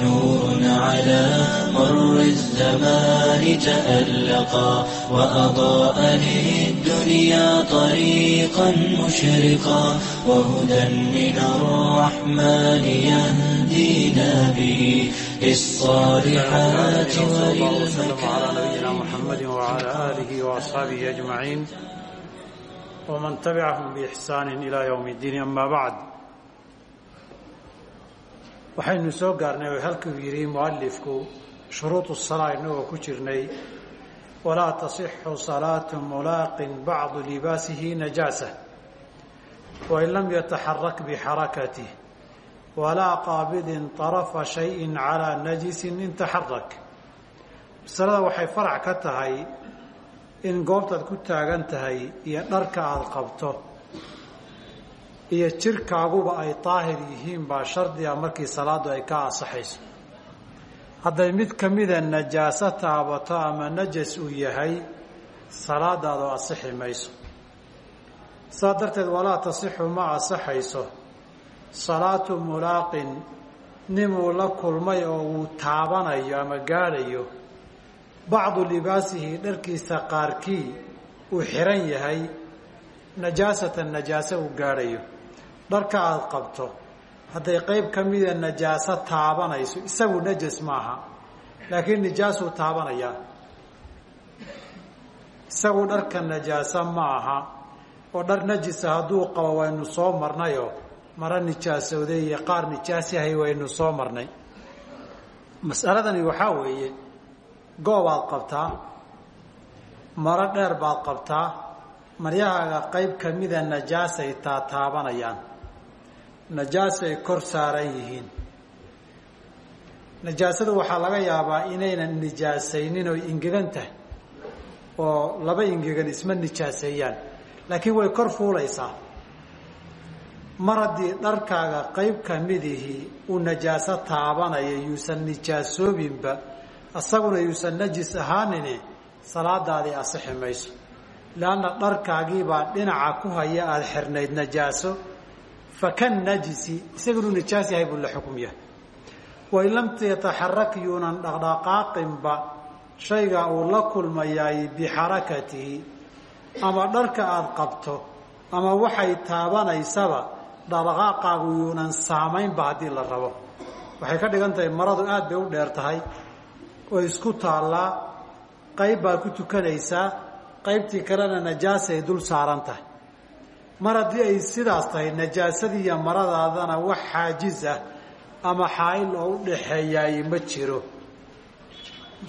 نور على مر الزمان تألقا وأضاء للدنيا طريقا مشرقا وهدى من الرحمن يهدينا به للصالحات وللمكارم محمد وعلى آله وأصحابه أجمعين ومن تبعهم بإحسان إلى يوم الدين أما بعد waxaynu soo gaarnay oo halkuu yidhi mualifku shuruudu salaa inagoo ku jirnay walaa tasixu salaatu mulaaqin bacdu libaasihi najaasa wain lam yataxarak bixarakatih walaa qaabidin طarafa shayin calaa najisin in taxarak masalada waxay farac ka tahay in goobtaad ku taagan tahay iyo dharka aada qabto iyo jirkaaguba ay daahir yihiin baa shardiga markii salaadu ay ka ansaxayso. Hadday mid ka mida najaaso taabato ama najas uu yahay salaadaadu asixi mayso. Saa darteed walaa tasixu ma asaxayso salaatu mulaaqin ninuu la kulmay oo uu taabanayo ama gaadhayo bacdu libaasihi dharkiisa qaarkii uu xiran yahay najaasatan najaaso uu gaadhayo dharka aada qabto. Hadday qeyb ka mida najaaso taabanayso isagu najas maaha. Laakiin nijaasuu taabanayaa isagu dharka najaaso ma aha oo dhar najisa hadduu qabo waynu soo marnayoo maro nijaasooday iyo qaar nijaas yahay waynu soo marnay. Masaladani waxaa weeye goobaad qabtaa maro dheer baad qabtaa maryahaaga qayb ka mida najaasay taataabanayaan najaasay kor saaran yihiin. Najaasadu waxaa laga yaabaa inaynan nijaasaynin oo ingegan tahay oo laba ingegan isma nijaaseeyaan. Laakiin way kor fuulaysaa. Mar haddii dharkaaga qayb ka midihii uu najaaso taabanaya yuusan nijaasoobinba isaguna yuusan najis ahaanini salaadaadii asixi mayso. Leanna dharkaagiibaa dhinaca ku haya aada xirnayd najaaso fakan najisi isaga inuu nijaas yahay buu la xukum yahay. Wain lam yataxarak yuunan dhaqdhaqaaqinba shayga uu la kulmayaay bixarakatihi ama dharka aada qabto ama waxay taabanaysaba dhaqdhaqaaqaagu yuunan saamaynba haddii la rabo. Waxay ka dhigan tahay maradu aada bay u dheer tahay oo isku taallaa qayb baad ku tukanaysaa qaybtii kalena najaasay dul saaran tahay mar haddii ay sidaas tahay najaasadii maradaadana wax xaajiz ah ama xaail oo u dhaxeeyaay ma jiro.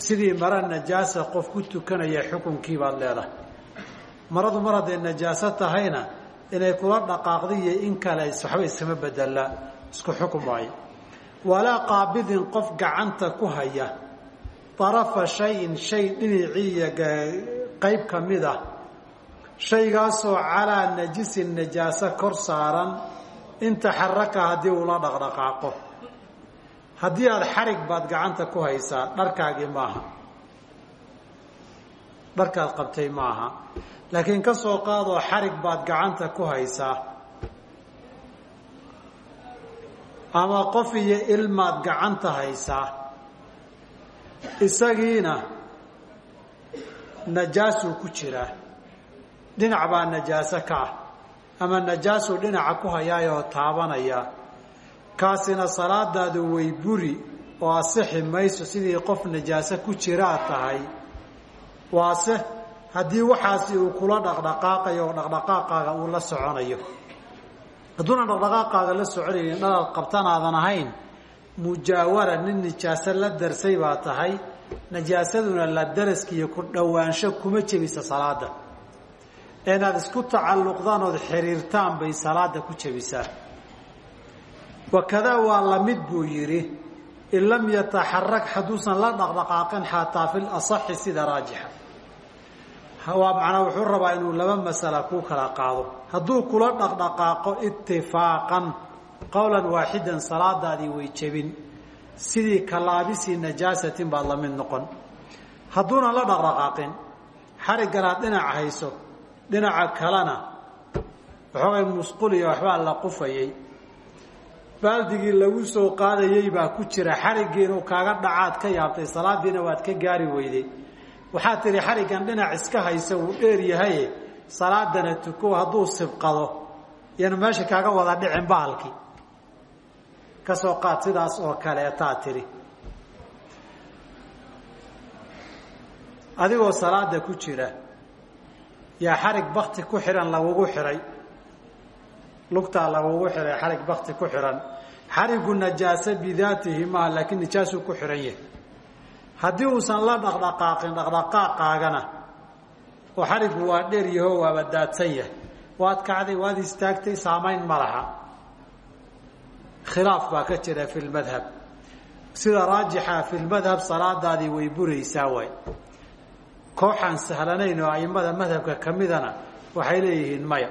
Sidii mara najaasa qof ku tukanaya xukunkii baad leedahay. Maradu mar hadday najaaso tahayna inay kula dhaqaaqda in kale waxba iskama bedelaa isku xukum waayo walaa qaabidin qof gacanta ku haya. Darafa shayin shay dhinacii qayb ka mid ah shaygaasoo calaa najisin najaaso kor saaran in taxaraka haddii uu la dhaqdhaqaaqo. Haddii aada xarig baad gacanta ku haysaa dharkaagii maaha. Dharkaad qabtay maaha. Laakiin ka soo qaadoo xarig baad gacanta ku haysaa ama qof iyo ilmaad gacanta haysaa isagiina najaasuu ku jiraa dhinac baa najaaso ka ah. Ama najaasuu dhinaca ku hayaayoo taabanaya. Kaasina salaadaadu way buri oo asixi mayso sidii qof najaaso ku jiraa tahay. Waase haddii waxaasi uu kula dhaqdhaqaaqayo oo dhaqdhaqaaqaaga uu la soconayo. Hadduuna dhaqdhaqaaqaaga la soconaynin dhalaad qabtanaadan ahayn mujaawara nin nijaaso la darsay baa tahay. Najaasaduna la daraskiiyo ku dhowaansho kuma jebisa salaada inaad isku tacalluqdaan ood xiriirtaan bay salaada ku jebisaa. Wakadaa waa la mid buu yidhi in lam yataxarak hadduusan la dhaqdhaqaaqin xataa fi lasaxi sida raajixa. Waa macnaa wuxuu rabaa inuu laba masala ku kala qaado. Hadduu kula dhaqdhaqaaqo itifaaqan qowlan waaxidan salaadaadii way jebin. Sidii kalaabisi najaasatin baad la mid noqon. Hadduunan la dhaqdhaqaaqin xarigganaad dhinac hayso dhinaca kalena. Waxoogay musquliya waxbaa la qufayay. Baaldigii lagu soo qaadayey baa ku jira xariggii inuu kaaga dhacaad ka yaabtay salaadiina waad ka gaari weyday. Waxaad tihi xariggan dhinac iska haysa wuu dheer yahaye salaadana tuko hadduu sibqado. Yanu meesha kaaga wada dhicin bahalkii ka soo qaad sidaas oo kaleetaa tidhi adigoo salaada ku jira yaa xarig bakti ku xihan lagugu xihay lugtaa lagugu xihay xarig bakti ku xihan xarigu najaase bidaatihi maaha laakiin nijaasuu ku xihan yahay. Haddii uusan la dhaqdhaqaaqin dhaqdhaqaaqaagana oo xarigu waa dheer yaho waaba daadsan yahay. Waad kacday waad istaagtay saamayn ma laha. Khilaaf baa ka jira fi lmadhab sida raajixa fi lmadhab salaadaadii way buraysaa waay kooxaan sahlanayn oo aimada madhabka ka midana waxay leeyihiin maya.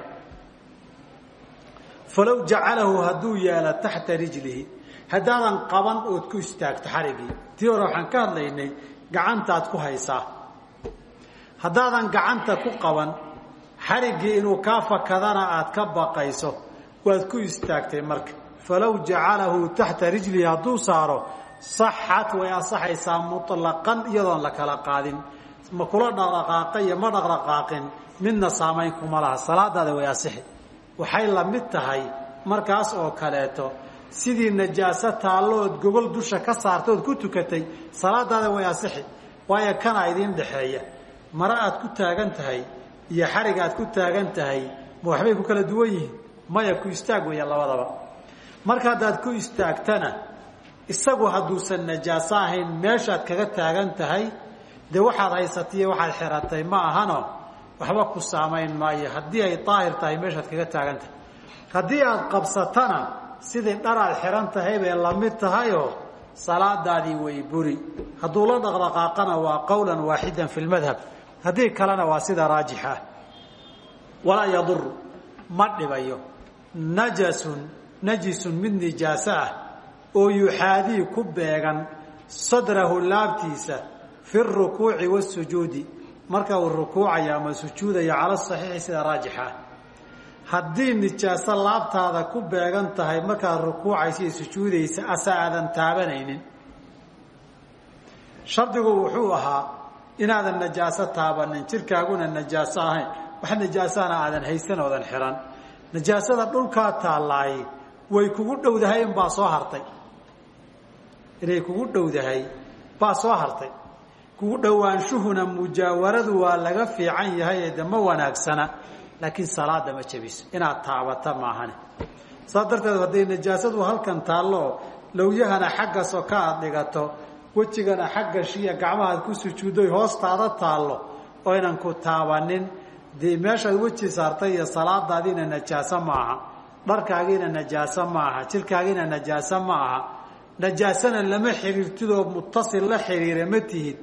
Falow jacalahu hadduu yaalo taxta rijlihi haddaadan qaban ood ku istaagto xarigii. Tii hore waxaan ka hadlaynay gacantaad ku haysaa. Haddaadan gacanta ku qaban xariggii inuu kaa fakadana aad ka baqayso waad ku istaagtay marka. Falow jacalahu taxta rijlihi hadduu saaro saxat way asaxaysaa muطlaqan iyadoon la kala qaadin ma kula dhaqdhaqaaqa iyo ma dhaqdhaqaaqin midna saamayn kuma laha. Salaadaada way asixi. Waxay la mid tahay markaas oo kaleeto sidii najaaso taallood gogol dusha ka saartood ku tukatay salaadaada way asixi. Waayo kana idiin dhexeeya. Mare aad ku taagan tahay iyo xarig aad ku taagan tahay ma waxbay ku kala duwan yihiin? Maya ku istaag weeya labadaba. Marka haddaad ku istaagtana isagu hadduusan najaaso ahayn meeshaad kaga taagan tahay dee waxaad haysataiyo waxaad xiratay ma ahano. Waxba ku saamayn maayo. Haddii ay daahir tahay meeshaad kaga taagan tahay haddii aad qabsatana sidii dharaad xihan tahay bay la mid tahayoo salaadaadii way buri. Hadduu la dhaqdhaqaaqana waa qowlan waaxidan fi lmadhab haddii kalena waa sida raajixa. Walaa yaduru ma dhibayo. Najasun najisun mid nijaaso ah oo yuxaadii ku beegan sadrahu laabtiisa fi rukuuci wasujuudi marka uu rukuucayo ama sujuudayo cala saxiixi sida raajixa. Haddii nijaaso laabtaada ku beegan tahay markaad rukuucaysa iyo sujuudaysa ase aadan taabanaynin. Shardigu wuxuu ahaa inaadan najaaso taabanin jirkaaguna najaaso ahayn. Wax najaasaana aadan haysan oodan xihan najaasada dhulkaa taalaay way kugu dhowdahay inbaa soo hartay. Inay kugu dhowdahay baa soo hartay kugu dhowaanshuhuna mujaawaradu waa laga fiican yahay ee ma wanaagsana laakiin salaada ma jebiso inaad taabata maahane. Saas darteed hadday najaasadu halkan taallo lowyahana xagga soka aad dhigato wejigana xagga shiya gacmahaad ku sujuuddoy hoostaada taallo oo ynan ku taabanin dee meeshaad weji saartay iyo salaadaadiina najaaso ma aha dharkaagiina najaaso ma aha jirkaagiina najaaso ma aha najaasana lama xiriirtidoo mutasil la xiriira ma tihid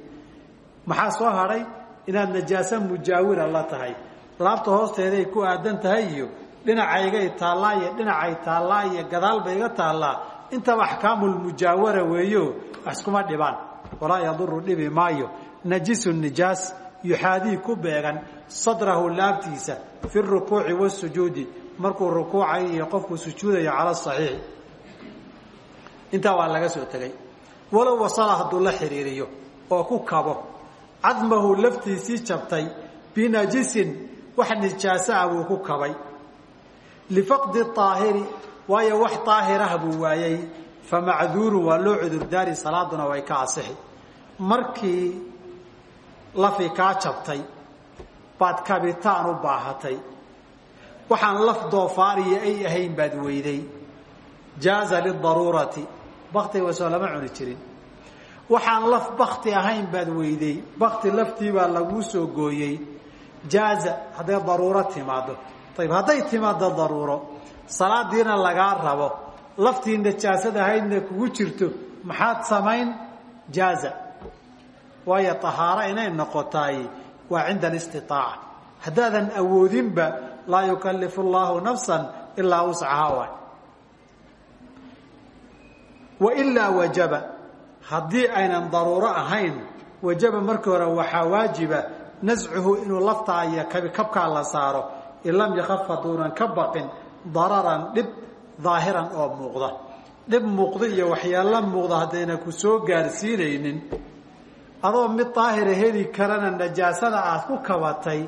maxaa soo hadhay inaad najaaso mujaawira la tahay. Laabta hoosteeday ku aadan tahay iyo dhinacaygay taallaa iyo dhinacay taallaa iyo gadaalba iga taallaa. Intaba axkaamulmujaawara weeyo wax iskuma dhibaan. Walaa yaduru dhibi maayo. Najisu nijaas yuxaadii ku beegan sadrahu laabtiisa fi rukuuci wasujuudi markuu rukuucay iyo qofkuu sujuudayo cala saxiixi intaa waa laga soo tegay. Walow wasala hadduu la xiriiriyo oo ku kabo cadmahu laftiisii jabtay binajisin wax nijaaso ah buu ku kabay. Lifaqdi aahiri waayo wax daahirah buu waayey famacduurun waa loo cudurdaari salaaduna way ka asixi. Markii lafi kaa jabtay baad kabitaan u baahatay. Waxaan laf doofaariya ay ahayn baad weyday. Jaaza lidaruurati baktiga soo lama cuni jirin waxaan laf bakti ahayn baad weyday. Bakti laftii baa laguu soo gooyey. Jaaza hadday daruuro timaado ayib hadday timaado daruuro salaadiina lagaa rabo. Laftii najaasad ahaydna kugu jirto. Maxaad samayn? Jaaza. Waayo tahaaro inay noqotaay waa cinda alistiaaca haddaadan awoodinba laa yukalifu llaahu nafsan ilaa wuscaha waay. Wailaa wajaba haddii aynan daruuro ahayn wajaba markii hore waxaa waajiba nascuhu inuu laftaa iyo kabkaa la saaro. In lam yakaf haduunan ka baqin dararan dhib daahiran oo muuqda. Dhib muuqda iyo waxyaalla muuqda haddayna ku soo gaarsiinaynin. Adoo mid daahira heli karana najaasada aad ku kabatay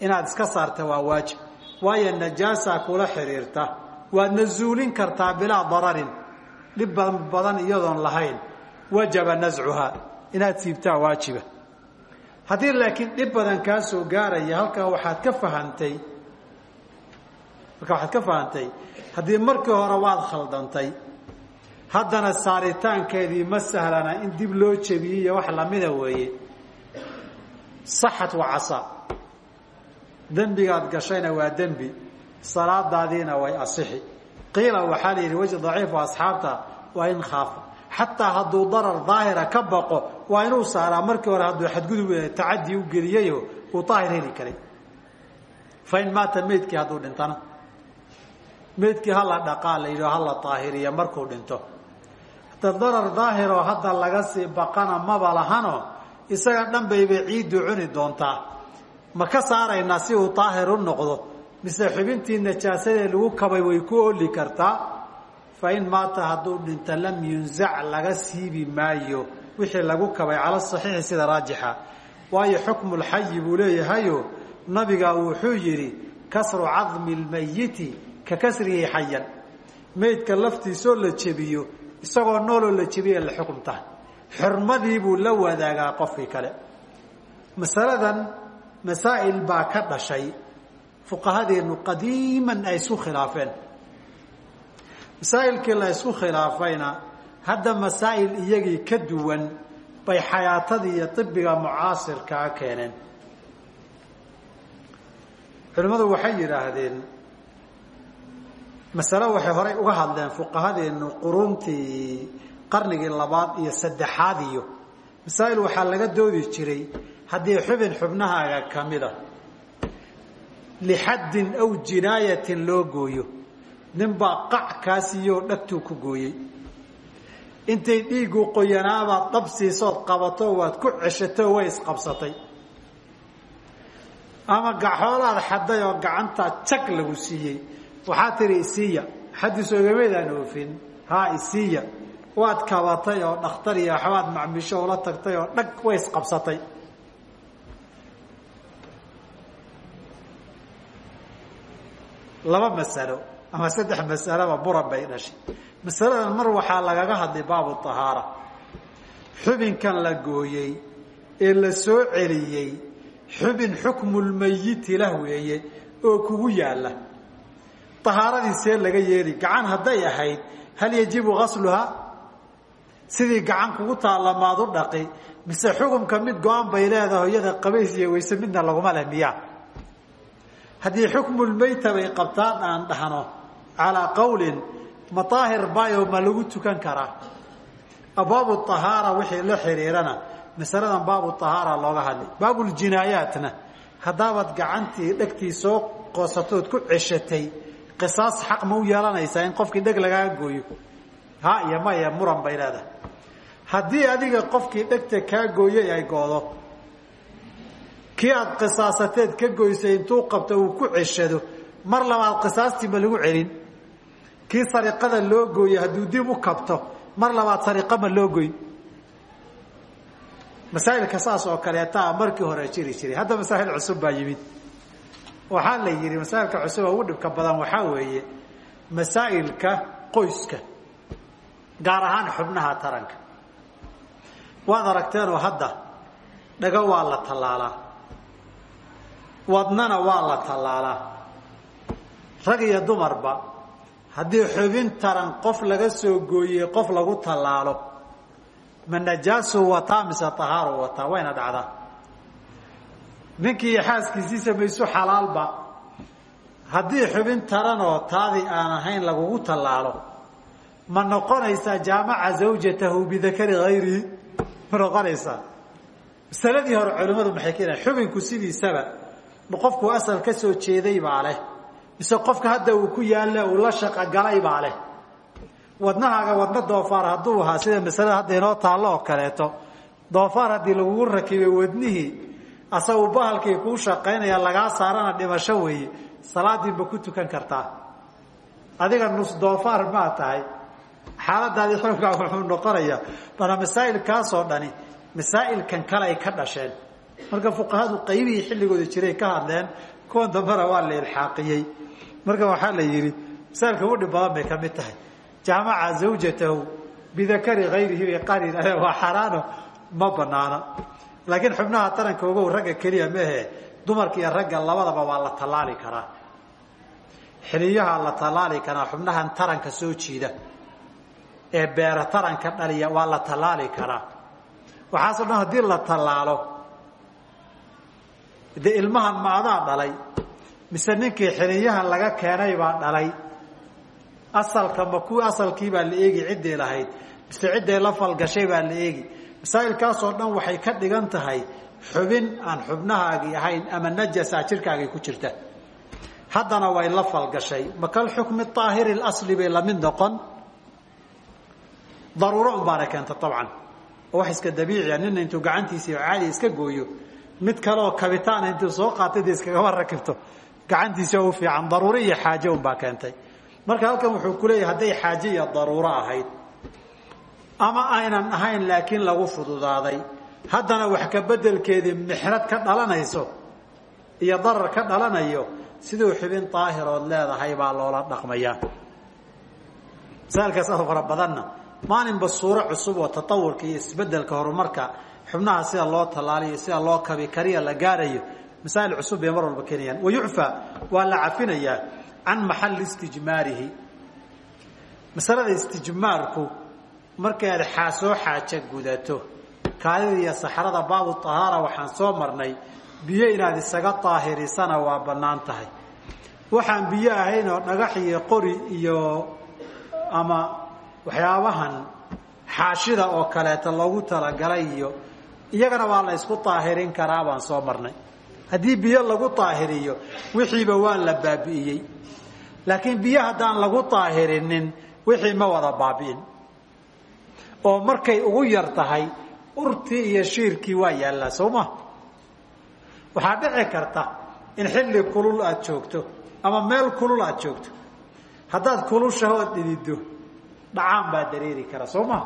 inaad iska saarta waa waajib. Waayo najaasaa kula xidhiirta waadna zuulin kartaa bilaa dararin. Dhib badan iyadoon lahayn wajaba nascuhaa. Inaad siibtaa waajiba. Haddii laakiin dhib badan kaa soo gaaraya halkaa waxaad ka fahantay markaa waxaad ka fahantay haddii markii hore waad khaldantay haddana saaritaankeedii ma sahlana in dib loo jebiyey iyo wax lamida weeye. Saxat wa casa. Dembigaad gashayna waa dembi. Salaadaadiina way asixi. Qiila waxaa la yidhi weji daciifu asxaabta waa in khaafa xataa hadduu darar daahira ka baqo waa inuu saaraa markii hore hadduu xadgudub tacadi u geliyayo uu daahir heli karay. Fa in maata meydkii hadduu dhintana. Meydkii hala dhaqaa la hala daahiriya markuu dhinto. Hadda darar daahiroo hadda laga sii baqana maba lahano isaga dhan bayba ciiddu cuni doontaa. Ma ka saaraynaa si uu daahir u noqdo. Mise xubintii najaasadee lagu kabay way ku oli kartaa fa in maata hadduu dhinto lam yunzac laga siibi maayo wixii lagu kabay cala saxiixi sida raajixa waayo xukmulxayi buu leeyahayo nabiga wuxuu yidhi kasru cadmi lmayiti ka kasrihi xayan meydka laftiisoo la jebiyo isagoo nooloo la jebiya la xukum xurmadii buu la wadaagaa qofkii kale masaladan masaa'il baa ka dhashay fuqahadeennu qadiiman ay isku khilaafeen masaa'ilkii la isku khilaafayna hadda masaa'il iyagii ka duwan bay xayaatadii iyo ibiga mucaasirkaa keeneen. Culimmadu waxay yidhaahdeen masale waxay horay uga hadleen fuqahadeennu quruntii qarnigii labaad iyo saddexaad iyo masaa'il waxaa laga doodi jiray haddii xubin xubnahaaga ka mida lixaddin aw jinaayatin loo gooyo ninbaa qac kaa siiyoo dhagtuu ku gooyey. Intay dhiiggu qoyanaabaad dhab siisood qabato waad ku ceshato way isqabsatay. Ama gaxoolaad xaday oo gacantaa jag lagu siiyey. Waxaa tihi isiiya xadiis ogameedaan oofin. Haa isiiya. Waad kabatay oo dhakhtar iyo waxbaad macmisho ula tagtay oo dhag way isqabsatay. Laba masalo ama saddex masalaba buran bay dhashay. Masaladan mar waxaa lagaga hadlay baabu tahaara. Xubinkan la gooyey ee la soo celiyey xubin xukmulmayiti lah weeye oo kugu yaalla. Tahaaradii laga yeeli gacan hadday ahayd hal yajibu gasluhaa sidii gacan kugu taallamaad u dhaqi mise xukumka mid go-an bay leedahay iyada qabays iyo midna laguma leh haddii xukmulmayta bay qabtaan aan dhahno calaa qawlin mataahir bayo ma lagu tukan karaa abwaabu ahaara wixii la xiriirana masaladan baabu ahaara looga hadlay baabuljinaayaatna haddaabaad gacantii dhegtii soo qoosatood ku ceshatay qisaas xaq ma u yeelanaysaa in qofkii dheg lagaaga gooyo. Ha iyo maya muran bay leedahay. Haddii adiga qofkii dhegta kaa gooyay ay goodo kii aad qisaasateed ka goysay intuu qabto uu ku ceshado mar labaad qisaastii lagu celin. Kii sariqada loo gooyey hadduu dib u kabto mar labaad sariqa ma loo goyn. Masaa'ilka saas oo kaleetaa markii hore jiri jiray. Hadda masaa'il cusub baa yimid. Waxaa la yidhi masaa'ilka cusub oo ugu dhibka badan waxaa weeye masaa'ilka qoyska gaar ahaan xubnaha taranka. Waad aragteenoo hadda dhago waa la tallaalaa wadnana waa la tallaalaa. Rag iyo dumarba haddii xubin taran qof laga soo gooyey qof lagu tallaalo ma najaasuu wataa mise tahaaru wataa? Wayna dhacdaa. Ninkii xaaskiisii samayso xalaalba? Haddii xubin taranoo taadii aan ahayn lagugu tallaalo ma noqonaysaa jaamaca zawjatahu bidakari hayrihi ma noqonaysaa? Masaladii hore culimmadu maxay keenayan xubinku sidiisaba ma qofku asal ka soo jeeday baa leh. Mise qofka hadda uu ku yaalle uu la shaqogalay baa leh. Wadnahaaga wadna doofaar hadduu ahaa sida masalada hadda inoo taallo oo kaleeto. Doofaar haddii lagugu rakibay wadnihii asagu bahalkii kuu shaqaynaya lagaa saarana dhimasho weeye. Salaadiinba ku tukan kartaa. Adiga nus doofaar maa tahay. Xaaladaadii xukunkaa wuxuu noqonayaa bana masaa'ilkaasoo dhani masaa'ilkan kale ay ka dhasheen marka fuqahadu qaybihii xilligooda jiray ka hadleen kuwan dambena waa la ilxaaqiyey. Marka waxaa la yidhi masaa'ilka ugu dhib badan bay ka mid tahay. Jaamaca zawjatahu bidakari hayrihi qaar yidhahdeen waa xaaraano ma banaana laakiin xubnaha taranka ogow ragga keliya mehe dumarka iyo ragga labadaba waa la tallaali karaa. Xiliyaha la tallaali karaa xubnahan taranka soo jiida ee beera taranka dhaliya waa la tallaali karaa. Waxaasoo dhan haddii la tallaalo dee ilmahan ma adaa dhalay mise ninkii xiliyahan laga keenay baa dhalay asalka ma ku asalkii baa la eegi ciddii lahayd mise cidday la falgashay baa la eegi. Masaa'ilkaasoo dhan waxay ka dhigan tahay xubin aan xubnahaagii ahayn ama najasa jirkaagii ku jirta. Haddana way la falgashay. Ma kal xukmi aahiri asli bay la mid noqon? Daruuro un baana keenta abcan oo wax iska dabiiciya nina intuu gacantiisii caadi iska gooyo mid kaleoo kabitaana intuu soo qaatay de iskagaba rakibto gacantiisi u fiican daruuro iyo xaaje un baa keentay. Marka halkan wuxuu ku leeyahay hadday xaaje iyo daruuro ahayd ama aynan ahayn laakiin lagu fududaaday haddana wax ka bedelkeedii mixnad ka dhalanayso iyo darar ka dhalanayo siduu xubin daahirood leedahay baa loola dhaqmayaa masaailkaas fara badanna maalinba suuro cusub oo tatawurka isbeddelka horumarka xubnaha sida loo tallaaliyo sida loo kabi kariya la gaarayo masaa'il cusub bay mar walba keenayaan. Wayucfaa waa la cafinayaa can maxalli istijmaarihi. Masalada istijmaarku markay aad xaasoo xaaja gudato kaadida iyo saxrada baabu tahaara waxaan soo marnay biyo inaad isaga daahirisana waa bannaan tahay. Waxaan biyo ahayn oo dhagax iyo qori iyo ama waxyaabahan xaashida oo kaleeta loogu talagalay iyo iyagana waa la ysku daahirin karaa baan soo marnay. Haddii biyo lagu daahiriyo wixiiba waa la baabi'iyey. Laakiin biyo haddaan lagu daahirinin wixii ma wada baabi'in. Oo markay ugu yar tahay urtii iyo shiirkii waa yaallaa soo ma? Waxaa dhici karta in xilli kulul aada joogto ama meel kulul aada joogto. Haddaad kulushahood dhidido dhacaan baa dareeri kara soo ma?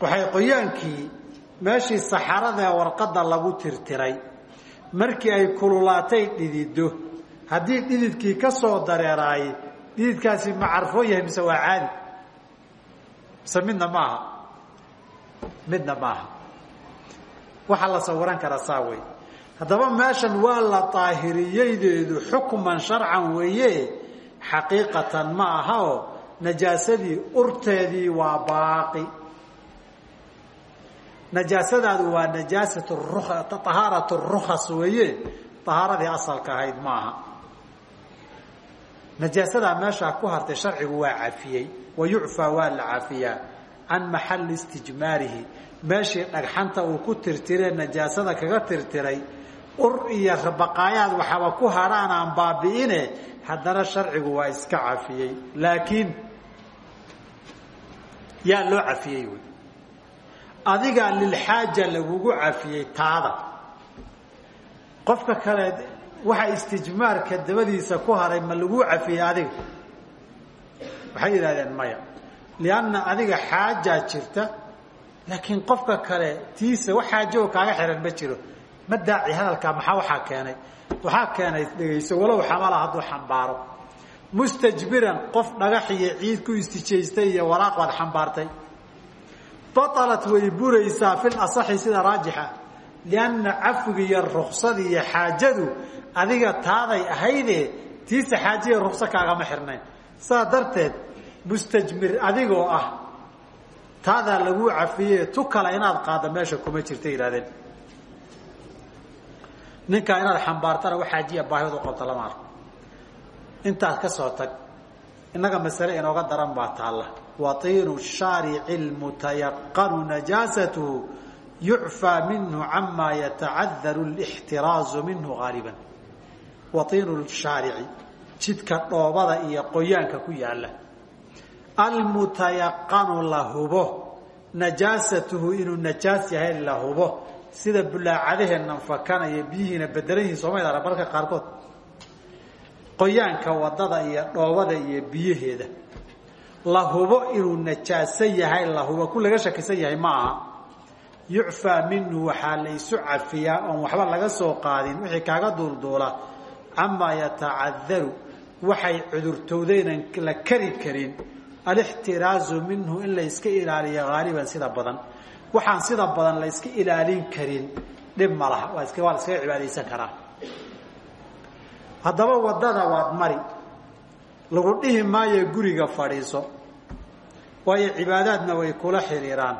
Waxay qoyaankii meeshii saxaradaee warqadda lagu tirtiray markii ay kululaatay dhidido haddii dhididkii ka soo dareeraayey dhididkaasi ma carfoo yahay mise waa caadi? Mise midna maaha midna maaha waxaa la sawiran karaa saa wey haddaba meeshan waa la daahiriyeydeedu xukman sharcan weeye xaqiiqatan ma aha oo najaasadii urteedii waa baaqi najaasadaadu waa najaasat ahaarat rukas weeye. Ahaaradii asalka ahayd maaha. Najaasadaa meeshaa ku hartay sharcigu waa cafiyey wa yucfaa waa la cafiyaa can maxalli istijmaarihi. Meeshii dhagxanta uu ku tirtiree najaasada kaga tirtiray ur iyo baqaayaad waxaba ku hadhaan aan baabi'ine haddana sharcigu waa iska cafiyey laakiin yaa loo cafiyey wy adigaa lilxaaja lagugu cafiyey taada. Qofka kale waxa istijmaarka dabadiisa ku haray ma laguu cafiyey adiga? Waxay yidhahdeen maya lianna adiga xaajaa jirta laakiin qofka kale tiisa wax xaajo oo kaaga xihan ma jiro. Ma daaci hadalkaa maxaa waxaa keenay? Waxaa keenay dhegayso walow xamala hadduu xambaaro. Mustajbiran qof dhagax ciid ku istijaystay iyo waraaq baad xambaartay batalat way buraysaa fil asaxi sida raajixa lianna cafiga iyo ruksada iyo xaajadu adiga taaday ahayde tiisa xaajiya rukso kaagama xirnayn. Saa darteed mustajmir adigoo ah taadaa laguu cafiye tu kale inaad qaaddo meesha kuma jirta yidhahdeen ninkaa inaad xambaartana wax xaajiya baahid u qabta lama arko. Intaad ka soo tag innaga masale inooga daran baa taalla watiinu shaarici lmutayaqanu najaasatuhu yucfaa minhu camaa yatacadaru lixtiraazu minhu gaaliban watiinu shaarici jidka dhoobada iyo qoyaanka ku yaalla almutayaqanu la hubo najaasatuhu inuu najaas yahay la hubo sida bulaacadaheennan fakanaya biyihiina bedelan yihiin soomaliya marka qaarkood qoyaanka waddada iyo dhoobada iyo biyaheeda la hubo inuu najaaso yahay la hubo ku laga shakisan yahay ma aha. Yucfaa minhu waxaa laysu cafiyaa oon waxba laga soo qaadin wixii kaaga duulduula. Camaa yatacadaru waxay cudurtowdaynan la kari karin. Alixtiraazu minhu in layska ilaaliyo haaliban sida badan. Waxaan sida badan layska ilaalin karin. Dhib ma laha waa iska waa la iskaga cibaadaysan karaa. Haddaba waddada waad mari. Lagu dhihi maayo guriga fadhiiso waayo cibaadaadna way kula xidhiiraan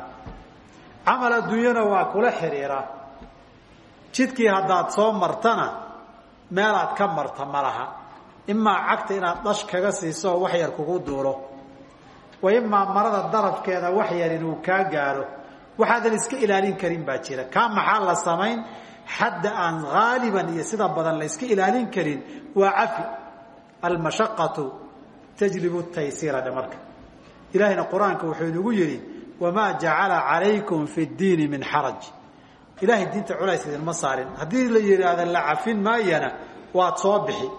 camal adduunyana waa kula xidhiiraa jidkii haddaad soo martana meelaad ka marta ma laha. Imaa cagta inaad dhash kaga siiso oo wax yar kugu duulo. Wa imaa marada darafkeeda wax yar inuu kaa gaaro waxaadan iska ilaalin karin baa jira. Kaa maxaa la samayn? Xadda aan haaliban iyo sida badan la yska ilaalin karin waa cafi. Almashaqatu tajlibu taysiira dhe marka ilaahayna qur'aanka wuxuu inagu yidhi wamaa jacala calaykum fi ddiini min xaraj. Ilahay diinta culays idinma saarin. Haddii la yidhaahda la cafin maayana waad soo bixi.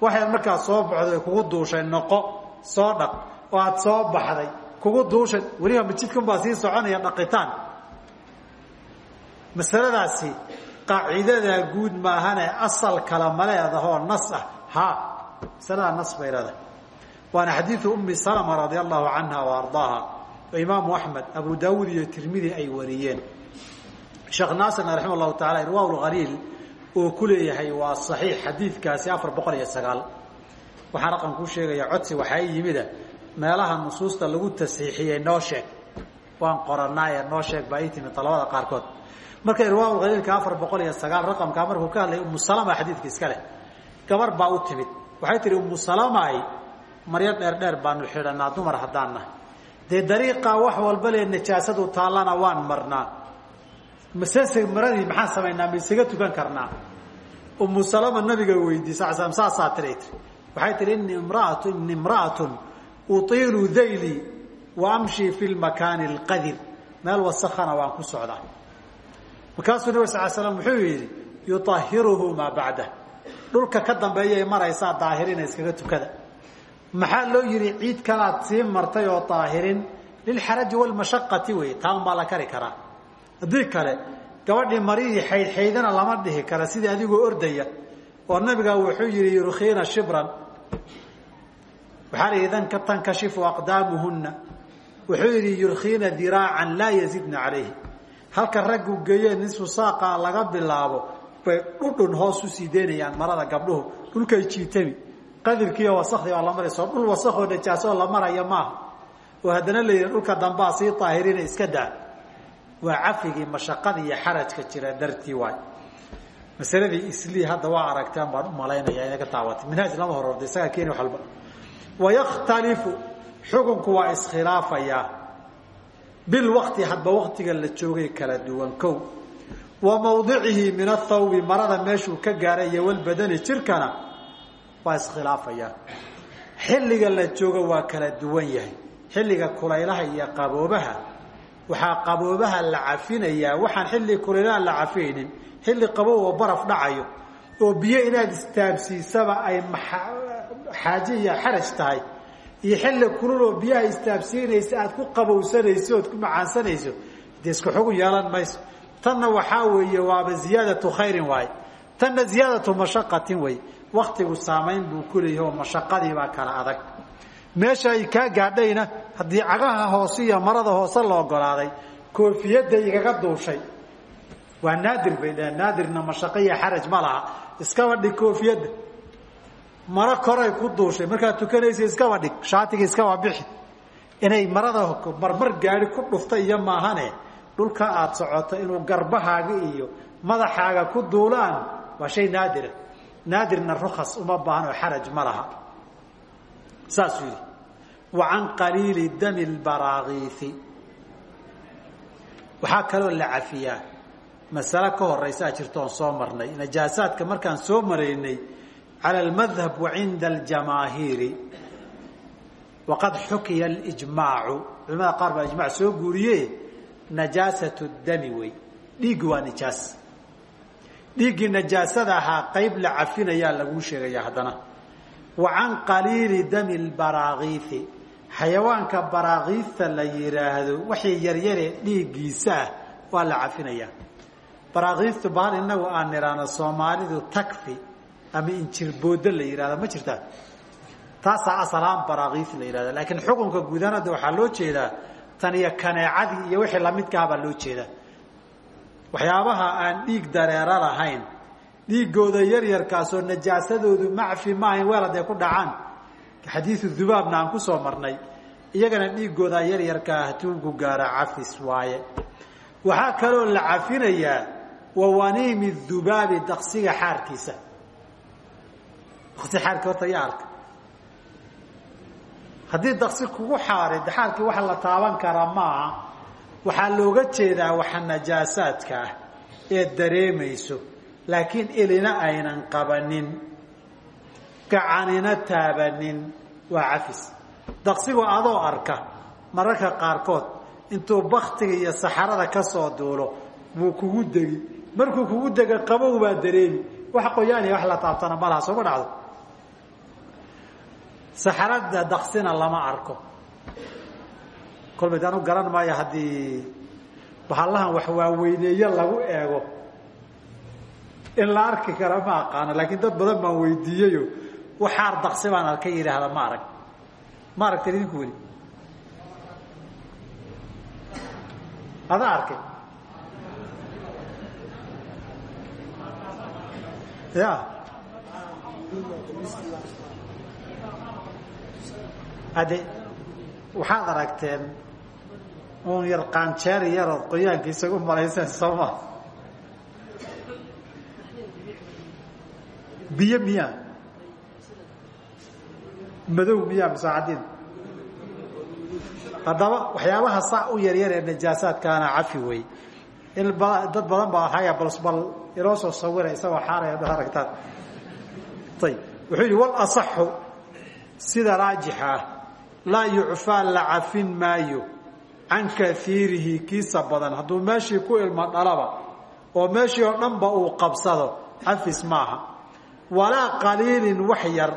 Waxaad markaad soo baxdo kugu duushay noqo soo dhaq. Oo aad soo baxday kugu duushay. Weliba majidkan baa sii soconaya dhaqitaan. Masaladaasi qaaciidadaa guud maahane asal kala maleedahoo nas ah. Ha masaladaa nas bay leedahay waana xadiidu umi salama radia allahu canha wa ardaaha oo imaamu axmed abu daawuud iyo tirmidi ay wariyeen sheekh naasirna raxima llahu taala irwaa lhaliil uu ku leeyahay waa saxiix xadiidkaasi afar boqol iyo sagaal waxaa raqan kuu sheegaya codsi waxaa yimida meelaha nusuusta lagu tasiixiyey noo sheeg waan qoranaaye noo sheeg baa ii timid dalabada qaarkood marka irwaa haliilka afar boqol iyo sagaal raqamkaa markuu ka hadlay umu salama xadiidka iska leh gabar baa u timid waxay tihi umu salamaay maryo dheer dheer baanu xidhanaa dumar haddaan nahay dee dariiqaa wax walba lee najaasadu taallana waan marnaa. Masese maradii maxaan samaynaa ma isaga tukan karnaa. Umu salama nabiga weydiisa slam saasaa tiray tii waxay tihi ini imraatu ini imra'atun utiilu dayli wa amshi fi lmakaani alqadir. Meel wasakana waan ku socdaa. Markaasuu nabig sal slam wuxuu yidhi yuahiruhu maa bacdah. Dhulka ka dambeeyay maraysaa daahirina iskaga tukada maxaa loo yidhi ciid kalaad sii martay oo daahirin lilxaraji walmashaqati wey taan baa la kari karaa. Haddii kale gabadhii marihii xaydxaydana lama dhihi kara sidii adigoo ordaya oo nabiga wuxuu yihi yurkiina shibran. Waxaa la yidhi danka tankashifu aqdaamuhuna wuxuu yidhi yurkiina diraacan laa yazidna calayhi. Halka raggu geeyeen nisfu saaqa laga bilaabo bay dhudhun hoos u sii deynayaan marada gabdhuhu dhulkay jiitami qadirkiiyo wasakdii baa la marayso. Dhul wasakoo najaasoo la maraya maaha oo haddana la yidhi dhulka dambaa sii daahirina iska daa. Waa cafigii mashaqadii iyo xarajka jira dartii waay. Masaladii islii hadda waa aragteen baan u malaynaya inay ka taawatay minhaaj lama hororda isagaa keeni wax walba. Wayakhtalifu xukunku waa iskhilaafayaa bilwakti hadba waktiga la joogay kala duwan kow. Wa mawdicihi min athawbi marada meeshuu ka gaaray iyo walbadani jirkana waa iskhilaafayaa xilliga la jooga waa kala duwan yahay. Xilliga kulaylaha iyo qaboobaha waxaa qaboobaha la cafinayaa waxaan xilli kulaylaha la cafiyaynin xilli qabow oo baraf dhacayo oo biyo inaad istaabsiisaba ay xaaje iyo xaraj tahay. Iyo xilli kulul oo biyaha istaabsiinaysa aad ku qabowsanayso ood ku macaansanayso dee isku xugun yeelan mayso. Tanna waxaa weeye waaba ziyaadatu khayrin waaye tanna ziyaadatu mashaqatin wey waktigu saamayn buu ku leeyahay oo mashaqadiibaa kala adag. Meesha ay kaa gaadhayna haddii cagaha hoose iyo marada hoose la ogolaaday koofiyadda igaga duushay. Waa naadir bay dhaheen naadirna mashaqo iyo xaraj ma laha. Iskaba dhig koofiyadda maro koray ku duushay. Markaad tukanaysa iskaba dhig shaatiga iskaba bixi. Inay marada marmar gaadi ku dhufta iyo maahane dhulka aada socoto inuu garbahaaga iyo madaxaaga ku duulaan waa shay naadira naadirna rukas uma baahan oo xaraj ma laha. Saasuu yidhi wa can qaliili dami lbaraakiisi waxaa kaloo la cafiyaa. Masale ka horaysaa jirto oon soo marnay. Najaasaadka markaan soo maraynay cala almadhab wa cinda aljamaahiiri waqad xukiya alijmaacu. Culamada qaar baa ijmac soo guuriye najaasatu dami wey. Dhiiggi waa nijaas dhiiggii najaasada ahaa qayb la cafinayaa laguu sheegaya haddana. Wa can qaliili dami lbaraakiisi xayawaanka baraakiista la yidhaahdo waxay yaryare dhiiggiisa ah waa la cafinayaa. Baraakiistu bahal inagu aan nidhaahno soomaalidu takfi ama injirboodo la yidhahda ma jirtaa taasaa asalaan baraakiis la yidhahda laakiin xukunka gudanada waxaa loo jeedaa tan iyo kaneecadii iyo wixii lamidkaah baa loo jeedaa waxyaabaha aan dhiig dareero lahayn dhiigooda yaryarkaasoo najaasadoodu macfi maahayn weel hadday ku dhacaan. Xadiidu dubaabna aan ku soo marnay. Iyagana dhiigooda yaryarkaa hatuugu gaara cafis waaye. Waxaa kaloo la cafinayaa wawaniimi dubaabi daqsiga xaarkiisa. Daqsi xaarki horta yaa arka. Haddii daqsi kugu xaaray daxaarkii wax la taaban kara maaha waxaa looga jeedaa waxa najaasaadka ah ee dareemayso laakiin elina aynan qabanin gacanina taabanin. Waa cafis. Daqsigu adoo arka mararka qaarkood intuu baktiga iyo saxarada ka soo duulo buu kugu degi. Markuu kugu dega qabow baa dareemi. Wax qoyaan iyo wax la taabtana malaha sooma dhacdo. Saxarada daqsina lama arko kolba de anu garan maayo haddii bahallahan wax waaweyneeye lagu eego. In la arki kara ma aqaano laakiin dad badan baan weydiiyeyo waxaar daqsi baan arkay yidhaahda ma arag. Ma aragteen idinku weli? Adaa arkay ya. Hadde waxaad aragteen uun yar qaanjeer yarood qoyaanka isagu malayseen sooma. Biyo miyaa madow miyaa misaacadiin haddaba waxyaabaha saa u yaryar ee najaasaadkaana cafi wey in dad badan baa haya bal bal iloo soo sawira isagoo xaaraya dad aragtaan. Ayb wuxuu yidhi wal asaxu sida raajixa ah laa yucfaa la cafin maayo can kaiirihi kiisa badan. Hadduu meeshii ku ilmo dhalaba oo meeshii oo dhanba uu qabsado cafis maaha. Walaa qaliilin wax yar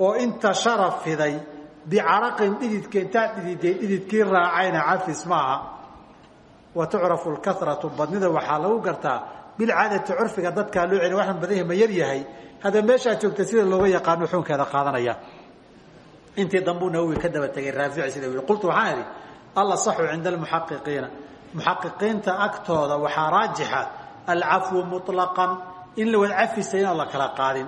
oo inta shara fiday bicaraqin dhididka intaa dhididay dhididkii raacayna cafis maaha. Wa tucrafu lkaratu badnida waxaa lagu gartaa bilcaadati curfiga dadkaa loo celiy waxaan badan yahay ma yar yahay. Hadda meeshaa joogta sida looga yaqaano xuunkeeda qaadanaya intii dambuu nawowi ka daba tegay raafici sida yii qultu waxaan idhi alasaxu cinda almuxaqiqiina. Muxaqiqiinta agtooda waxaa raajixa alcafwu muطlaqan in la wada cafisa inaan la kala qaadin.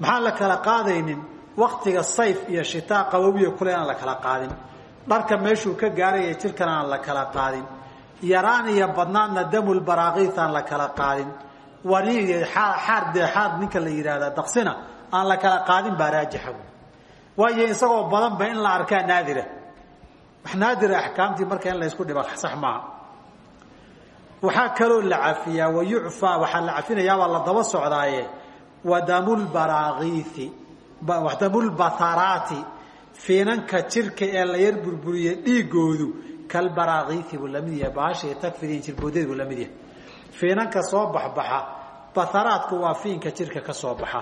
Maxaan la kala qaadaynin? Waktiga sayf iyo shitaa qabowiya kule inaan la kala qaadin. Dharka meeshuu ka gaaraya jirkana aan la kala qaadin. Yaraan iyo badnaadna damulbaraakiis aan la kala qaadin. Waniig xaar deexaad ninka la yidhaahda daqsina aan la kala qaadin baa raajixa waayo isagoo badanba in la arkaa naadira. Wax naadira axkaamtii marka in laysku dhiba sax maaha waxaa kaloo la cafiyaa wayucfaa waxaa la cafinayaabaa la daba socdaaye. Wadamulbaraakiisi wadamulbatharaati fiinanka jirka ee la yar burburiyey dhiigoodu kalbaraakiisi buu la mid yahay baasha la mid yahay. Fiinanka soo baxbaxa batharaadku waa fiinka jirka ka soo baxa.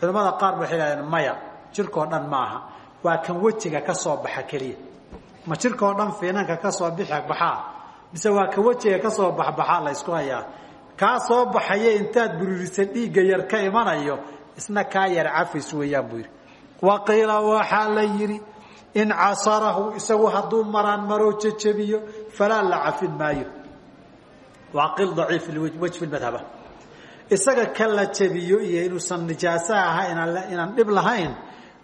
Culamada qaar waxay maya jirkao dhan maaha. Waa kan wejiga ka soo baxa keliya. Ma jirkao dhan fiinanka ka soo bixi baxaa mise waa ka wejiga ka soo baxbaxaa la ysku hayaa? Kaa soo baxaya intaad buririsa dhiigga yar ka imanayo isna kaa yar cafis weeyaan buu yidhi. Wa qiila waxaa la yidhi in casarahu isagu hadduu maraan maroo jejebiyo falaa la cafin maayo. Waa daciif waj fi madhaba. Isaga ka la jebiyo iyo inuusan nijaaso aha inaan dhib lahayn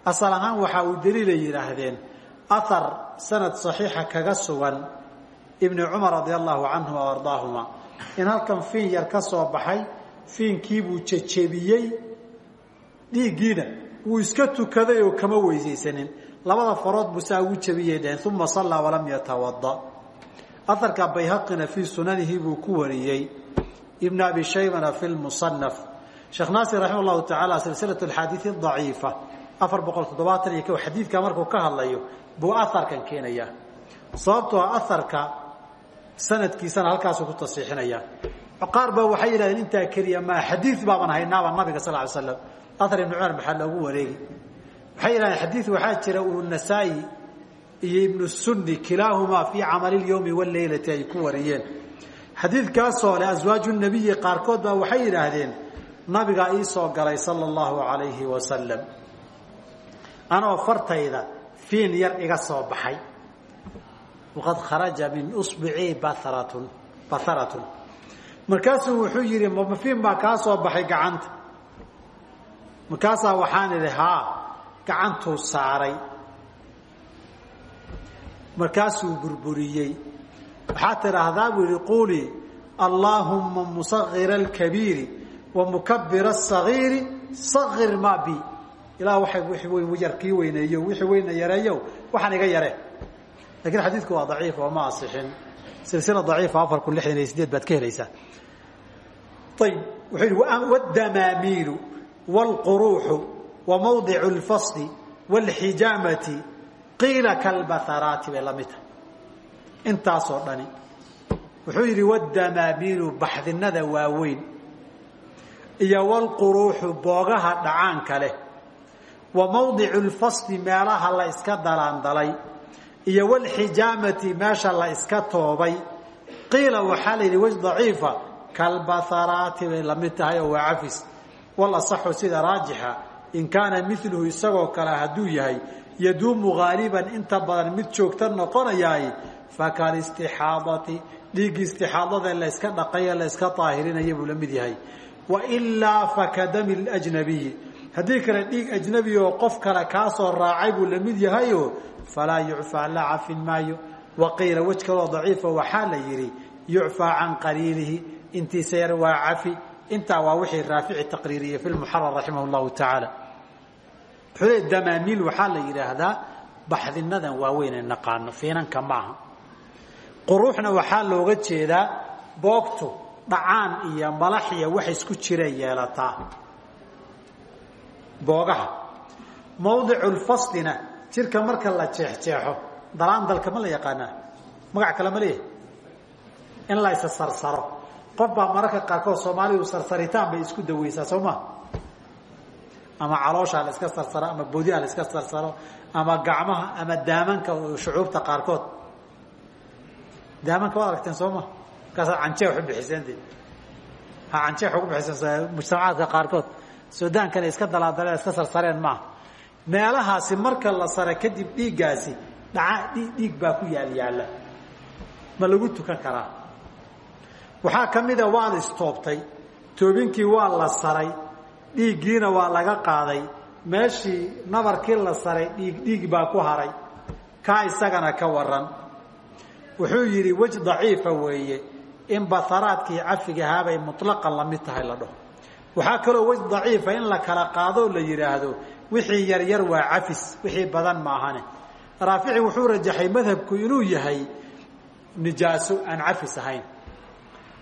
asal waxaa uu daliila yidhaahdeen ahar sanad saxiixa kaga sugan ibni cumar radia allahu canhuma ardaahuma. In halkan fiin yar ka soo baxay fiinkiibuu jejebiyey dhiiggiina wuu iska tukaday oo kama weysaysanin. Labada farood buu saa ugu jebiyay dheheen uma sallaa walam yatawada aharka bayhaqina fii sunanihi buu ku wariyey. Ibn abi shaybana fi lmusanaf sheekh naasir raxima llahu tacaala silsilat axaadiii daciifa afar boqol toddobaatan iyo ko xadiidka markuu ka hadlayo buu aharkan keenayaa. Sababtoo aharka sanadkiisana halkaasuu ku tasiixinaya qaar ba waxay yidhahdeen intaa keliya maa xadiid baaban haynaaba nabiga sal ly slam ahar ibni cumar maxaa loogu wareegi waxay yidhahdeen xadiid waxaa jira uu nasaa-i iyo ibnu sunni kilaahumaa fii camali lyowmi waleylati ay ku wariyeen. Xadiidkaasoo leh aswaaju nabiyi qaarkood baa waxay yidhaahdeen nabigaa ii soo galay sala allahu calayhi wasalam anoo fartayda fiin yar iga soo baxay. Waqad kharaja min usbicii baharatun baharatun markaasuu wuxuu yidhi mafiin baa kaa soo baxay gacanta? Markaasaa waxaan idhi haa saaray. Markaasuu burburiyey. Waxaad tidhaahdaa buu yihi quulii allaahumma musaqira alkabiiri wa mukabira asagiiri sagir maa ilaa waay yar kii weyneeyo wixii weyna yareeyo waxaan iga yare lakiin xadiidku waa daciif oo ma asixin silsila daciifa afar kun lixdan iyo sideed baad ka helaysaa ayib wuxuu yihi wاdamaamiilu wاlquruuxu wa mawdicu اlfasli wاlxijaamati qiila kalbatharaati bay la mid tahay intaasoo dhani wuxuu yidhi wاdamaamiilu baxdinada waaweyn iyo wاlquruuxu boogaha dhacaanka leh wa mawdicu اlfasli meelaha la iska dalaandalay iyo wlxijaamati meesha la iska toobay. Qiila waxaa la yidhi wej daciifa kalbatharaati bay la mid tahay oo waa cafis. Wal asaxu sida raajixa in kaana miluhu isagoo kale hadduu yahay yaduumu haaliban inta badan mid joogta noqonayaay fakalistixaadati dhiiggii istixaadada layska dhaqaye layska daahirinaya buu la mid yahay. Wailaa haddii kale dhiig ajnabi oo qof kale kaasoo raacay buu la mid yahayo falaa yucfaa la cafin maayo. Waqiila wej kaloo daciifa waxaa la yidhi yucfaa can qaliilihi. Intiisa yar waa cafi. Intaa waa wixii raafici taqriiriyey fi lmuxarar raximah llahu tacaala le damaamiil waxaa la yidhaahdaa baxdinadan waaweynee naqaano fiinanka maaha quruuxna waxaa looga jeedaa boogtu dhacaan iyo malax iyo wax isku jira yeelataa boogaha. Mawdicu lfaslina jirka marka la jeexjeexo dalaandalka ma la yaqaanaa? Magac kale ma leeyahay. In la isa sarsaro. Qof baa mararka qaarkood soomaalidu sarsaritaan bay isku daweysaa soo ma? Ama calooshaa la iska sarsaro ama bodiha la iska sarsaro ama gacmaha ama daamanka shucuubta qaarkood. Daamanka waad aragteen soo ma? Markaasaad canjeex u bixiseen de ha canjeex ugu bixiseen mujtamacaadka qaarkood suudaankana iska dalaadaleen iska sarsareen maaha. Meelahaasi marka la sara kadib dhiiggaasi dhaca dhiig baa ku yaal yaalla. Ma lagu tukan karaa. Waxaa ka mida waa la istoobtay. Toobinkii waa la saray dhiiggiina waa laga qaaday. Meeshii nabarkii la saray dhiig dhiig baa ku haray. Kaa isagana ka waran wuxuu yidhi wej daciifa weeye. In baharaadkii cafigahaabay mutlaqan la mid tahay la dhaho waxaa kaloo wej daciifa in la kala qaadoo la yidhaahdo wixii yaryar waa cafis wixii badan maahane raafici wuxuu rajaxay madhabku inuu yahay nijaaso aan cafis ahayn.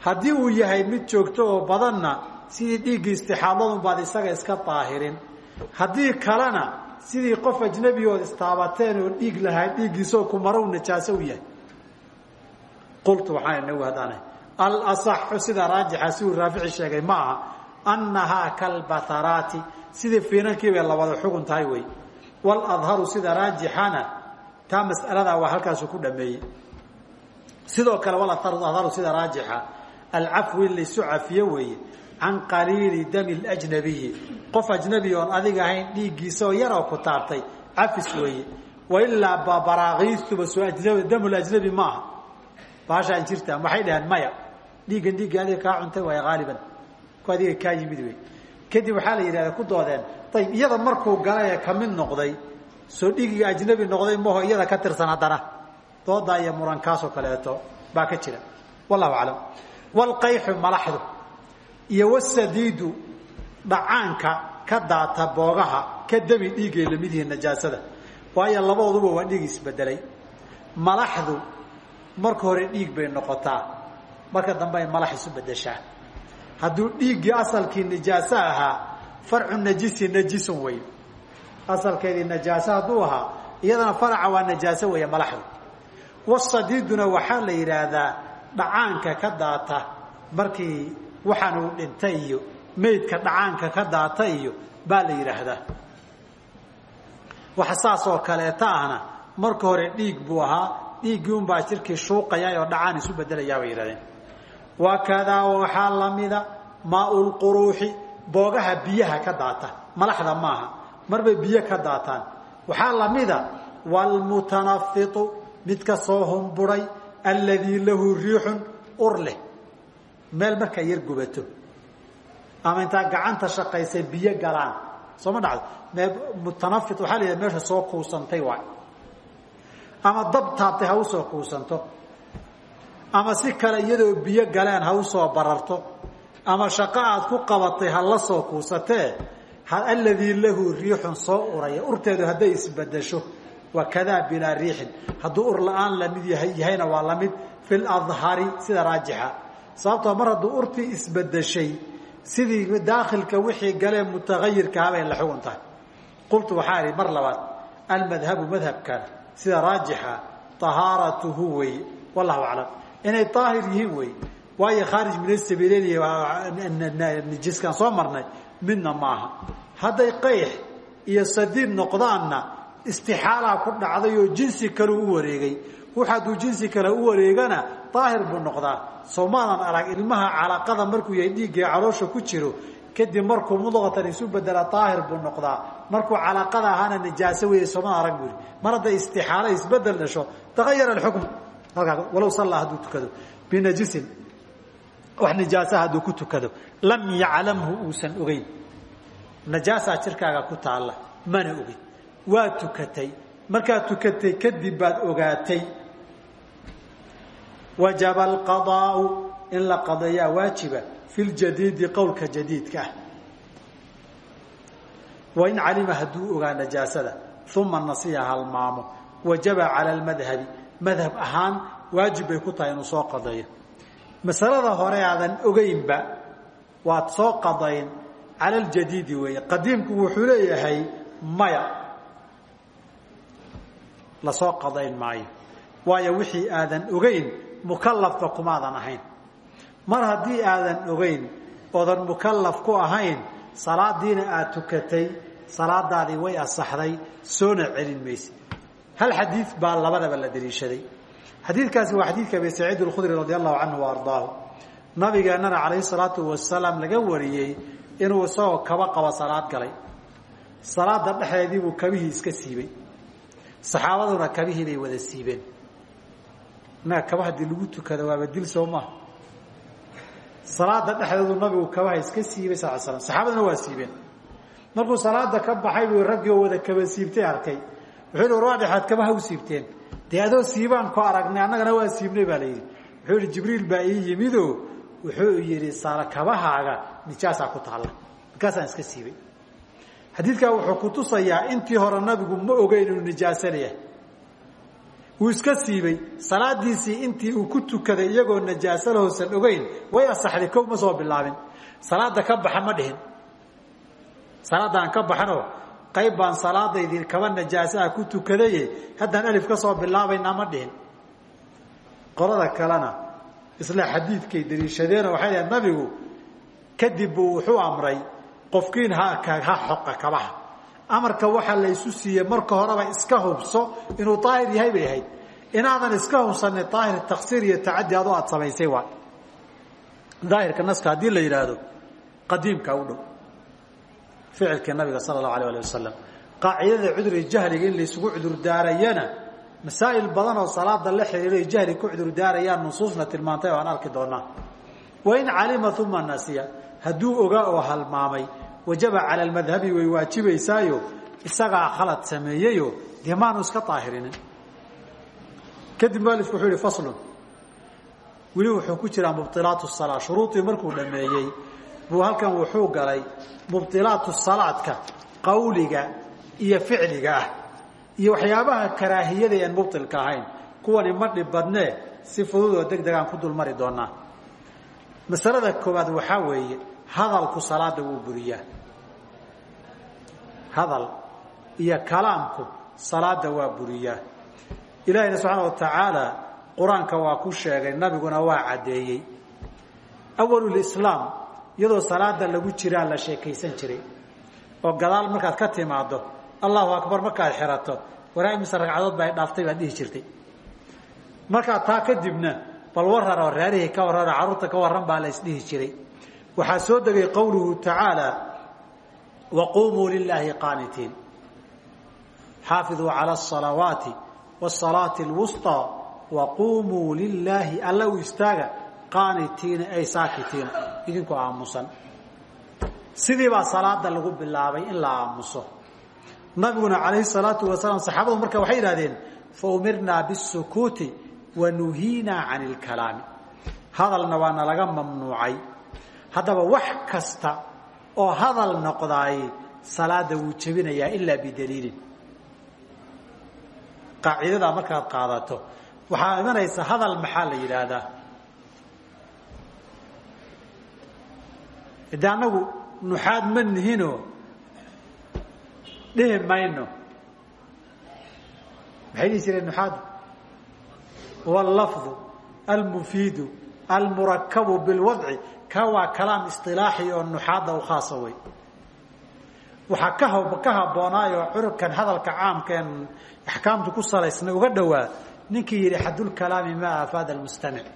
Haddii uu yahay mid joogto oo badanna sidii dhiiggii istixaadadun baad isaga iska daahirin haddii kalena sidii qof ajnabi ood istaabateen oo dhiig lahaa dhiiggiisoo ku marow najaaso u yahay. Qultu waxaan inagu haddaana alasaxu sida raajixa siduu raafici sheegay ma aha annahaa kalbatharaati sidii fiinankii bay labada xugun tahay wey waladharu sida raajixana taa mas'aladaa waa halkaasu ku dhameeyey sidoo kale waladharu sida raajixa alcafwi in laysu cafiyo weeye can qaliili dami ljnabiyi qof ajnabi oon adiga ahayn dhiiggiisaoo yaroo ku taabtay cafis weeye wailaa ajnabi damulajnabi maaha baashaan jirtaa waxay dhaheen maya dhiiggan dhiiggii adiga kaa cuntay waay haaliban ku adiga kaa yimid wey kadib waxaa la yidhahda ku doodeen. Ayib iyada markuu galay ee ka mid noqday soo dhiigiga ajnabi noqday maho iyada ka tirsan haddana. Doodaa iyo murankaasoo kaleeto baa ka jira. Wallahu aclam. Walqayxu malaxdu iyo wasadiidu dhacaanka ka daata boogaha ka demi dhiiggay la mid yihiin najaasada. Waayo labadooduba waa dhiig isbedelay malaxdu marka hore dhiig bay noqotaa marka dambe ay malax isu bedeshaa hadduu dhiiggii asalkii najaaso ahaa farcu najisi najisun wey asalkeedii najaaso hadduu ahaa iyadana faraca waa najaaso weeye malaxdu. Wasadiiduna waxaa la yidhaahdaa dhacaanka ka daata markii waxaan uu dhintay iyo meydka dhacaanka ka daata iyo baa la yidhaahdaa. Waxa saas oo kaleeta ahna marka hore dhiig buu ahaa dhiiggii unbaa jirkii shuuqaya oo dhacaan isu bedelayaa bay yidhahdeen wakadaa waxaa lamida maaulquruuxi boogaha biyaha ka daata malaxda maaha marbay biyo ka daataan. Waxaa lamida wlmutanafitu midka soo humburay alladii lahu riixun ur leh. Meel markaa yar gubato. Ama intaa gacanta shaqaysay biyo galaan. Soo ma dhacdo? Mutanafit waxaa la yidhaha meesha soo kuusantay waay. Ama dab taabtay ha u soo kuusanto ama si kale iyadoo biyo galeen ha u soo bararto. Ama shaqo aad ku qabatay ha la soo kuusatee. Alladii lahu riixun soo uraya. Urteedu hadday isbedesho. Waa kadaa bilaa riixin. Hadduu ur la'aan la mid yahayna waa la mid fi ladhari sida raajixa. Sababtoo mar hadduu urtii isbedeshay sidii daakhilka wixii galee mutagayirkahabay la xugun qultu waxaa mar labaad almadhabu madhabkan sida raajixa ahaaratuhu wey. Wallahu aclam inay daahir yihiin wey waayo khaarij min asabiileyn nijiskaan soo marnay midna maaha. Hadday qayx iyo sadiid noqdaanna istixaalaa ku dhacday oo jinsi kale u wareegay. Wux hadduu jinsi kale u wareegana daahir buu noqdaa. Soomaadan arag ilmaha calaqada markuu yahay dhiiggii caloosha ku jiro kadib markuu mudqatan isu bedela daahir buu noqdaa. Markuu calaqada ahaana nijaaso weeye soomada arag buu yihi mar hadday istixaala isbeddel dhasho tagayara alxukm walow sallaa hadduu tukado binajisin wax nijaasa hadduu ku tukado lam yaclamhu uusan ogeyn. Najaasaa jirkaaga ku taalla mana ogin. Waa tukatay. Markaad tukatay kadib baad ogaatay. Wajaba alqadaau in la qadeeyaa waajiba fi ljadiidi qowlka jadiidka ah. Wain calima hadduu ogaa najaasada uma nasiya halmaamo wajaba cala lmadhabi madhab ahaan waajib bay ku tahay inuu soo qadeeyo masalada hore aadan ogeynba waad soo qadayn cala ljadiidi weeye. Qadiimku wuxuu leeyahay maya. Lasoo qadayn maayo. Waayo wixii aadan ogeyn mukalafba kumaadan ahayn. Mar haddii aadan ogeyn oodan mukalaf ku ahayn salaadiina aad tukatay salaadaadii way asaxday soona celin mayse hal xadiid baa labadaba la daliishaday xadiidkaasi waa xadiidka abi saciid alkhudri radi allahu canhu ardaahu. Nabigeennana calayhi salaatu wasalaam laga wariyey inuu isagoo kaba qaba salaad galay. Salaada dhexdeedii buu kabihii iska siibay. Saxaabaduna kabihii bay wada siibeen. Innaga kaba haddii lagu tukado waaba dil soo maaha salaada dhexdeedu nabigu kabaha iska siibay sal slam saxaabaduna waa siibeen. Markuu salaada ka baxay buu raggii oo wada kaba siibtay wuxuu warwaa dhexaad kabaha u siibteen dee adoo siibaan ku aragnay annagana waa siibnay baa la yidhi. Wuxuu yihi jibriil baa ii yimido wuxuu yidhi kabahaaga nijaasaa ku taalla. Markaasaan iska siibay. Xadiidkaa wuxuu ku tusayaa intii hore nabigu ma ogeyn inuu nijaaso leeyahay wuu iska siibay. Salaadiisii intii uu ku tukaday iyagoo najaaso lahoosan ogeyn way asaxday kow ma soo bilaabin. Salaada ka baxa dhihin. Salaadaan ka baxanoo qayb baan salaadaydii kaba najaasaha ku tukadaye haddaan alif ka soo bilaabaynaa ma dhihin qolada kalena isla xadiidkay daliishadeenoo waxay dhahen nabigu kadib wuxuu amray qofkiin ha ha xoqa kabaha. Amarka waxaa la ysu siiyey marka horeba iska hubso inuu daahir yahay bay inaadan iska hubsanin daahir taksiir iyo tacadi adoo aad samaysay waa. Daahirka naska haddii la yidhaahdo qadiimka u dhow ficilkii nabiga sala allahu alayh alih wasalam qaacidada cuduri jahliga in laysugu cudurdaarayana masaa'il badan oo salaada la xiriiray jahli ku cudurdaarayaan nusuusna tilmaantay oo aan arki doonaa wain calima uma nasiya hadduu ogaa oo halmaamay wajaba cala almadhabi way waajibaysaayo isagaa khalad sameeyeyo dee maanu iska daahirinin kadib mualifku wuxuu yihi faslun. Weli wuxuu ku jiraa mubdilaatu salaa shuruudii markuu dhameeyey buu halkan wuxuu galay mubdilaatu salaadka qawliga iyo ficliga ah. Iyo waxyaabaha karaahiyada aan mubtilka ahayn. Kuwani ma dhib badnee si fudud oo deg degaan ku dulmari doonaa. Masalada koowaad waxaa weeye hadalku salaada wuu buriyaa. Hadal iyo kalaamku salaada waa buriyaa. Ilaahayna subxaana wa tacaala qur'aanka waa ku sheegay nabiguna waa caddeeyey. Awalulislaam iyadoo salaada lagu jiraa la sheekaysan jiray. oo gadaal markaad ka timaado allahu akbar markaad xirato waraa imise ragcadood ba ay dhaaftay baad dhihi jirtay. Markaa taa kadibna bal waran oo reerihii ka warran oo carruurta ka warran baa la isdhihi jiray. Waxaa soo degay qowluhu tacaala waquumuu lilaahi qaanitiin. Xaafiduu cala asalawaati wasalaati alwusطaa waquumuu lilaahi alla u istaaga qaanitiina ay saakitiina idinkoo aamusan. Sidii baa salaada lagu bilaabay in la aamuso. Nabiguna calayhi salaatu wasalaam saxaabadu marka waxay yidhahdeen faumirnaa bisukuuti wa nuhiinaa can ilkalaami hadalna waa nalaga mamnuucay. Haddaba wax kasta oo hadal noqdaay salaada wuu jebinayaa ilaa bidaliilin. Qaacidadaa markaad qaadato waxaa imanaysa hadal maxaa la yidhaahdaa de annagu nuxaad ma nihino dhihi mayno. Maxay dhihi jireen nuxaadu wallafdu almufiidu almurakabu bilwadci ka waa kalaam isilaaxi oo nuxaadda u khaasa wey waxaa ka haboonaayoo curubkan hadalka caamkeen axkaamtu ku salaysnay uga dhowaa ninkii yidhi xadulkalaami maa afaada almustamic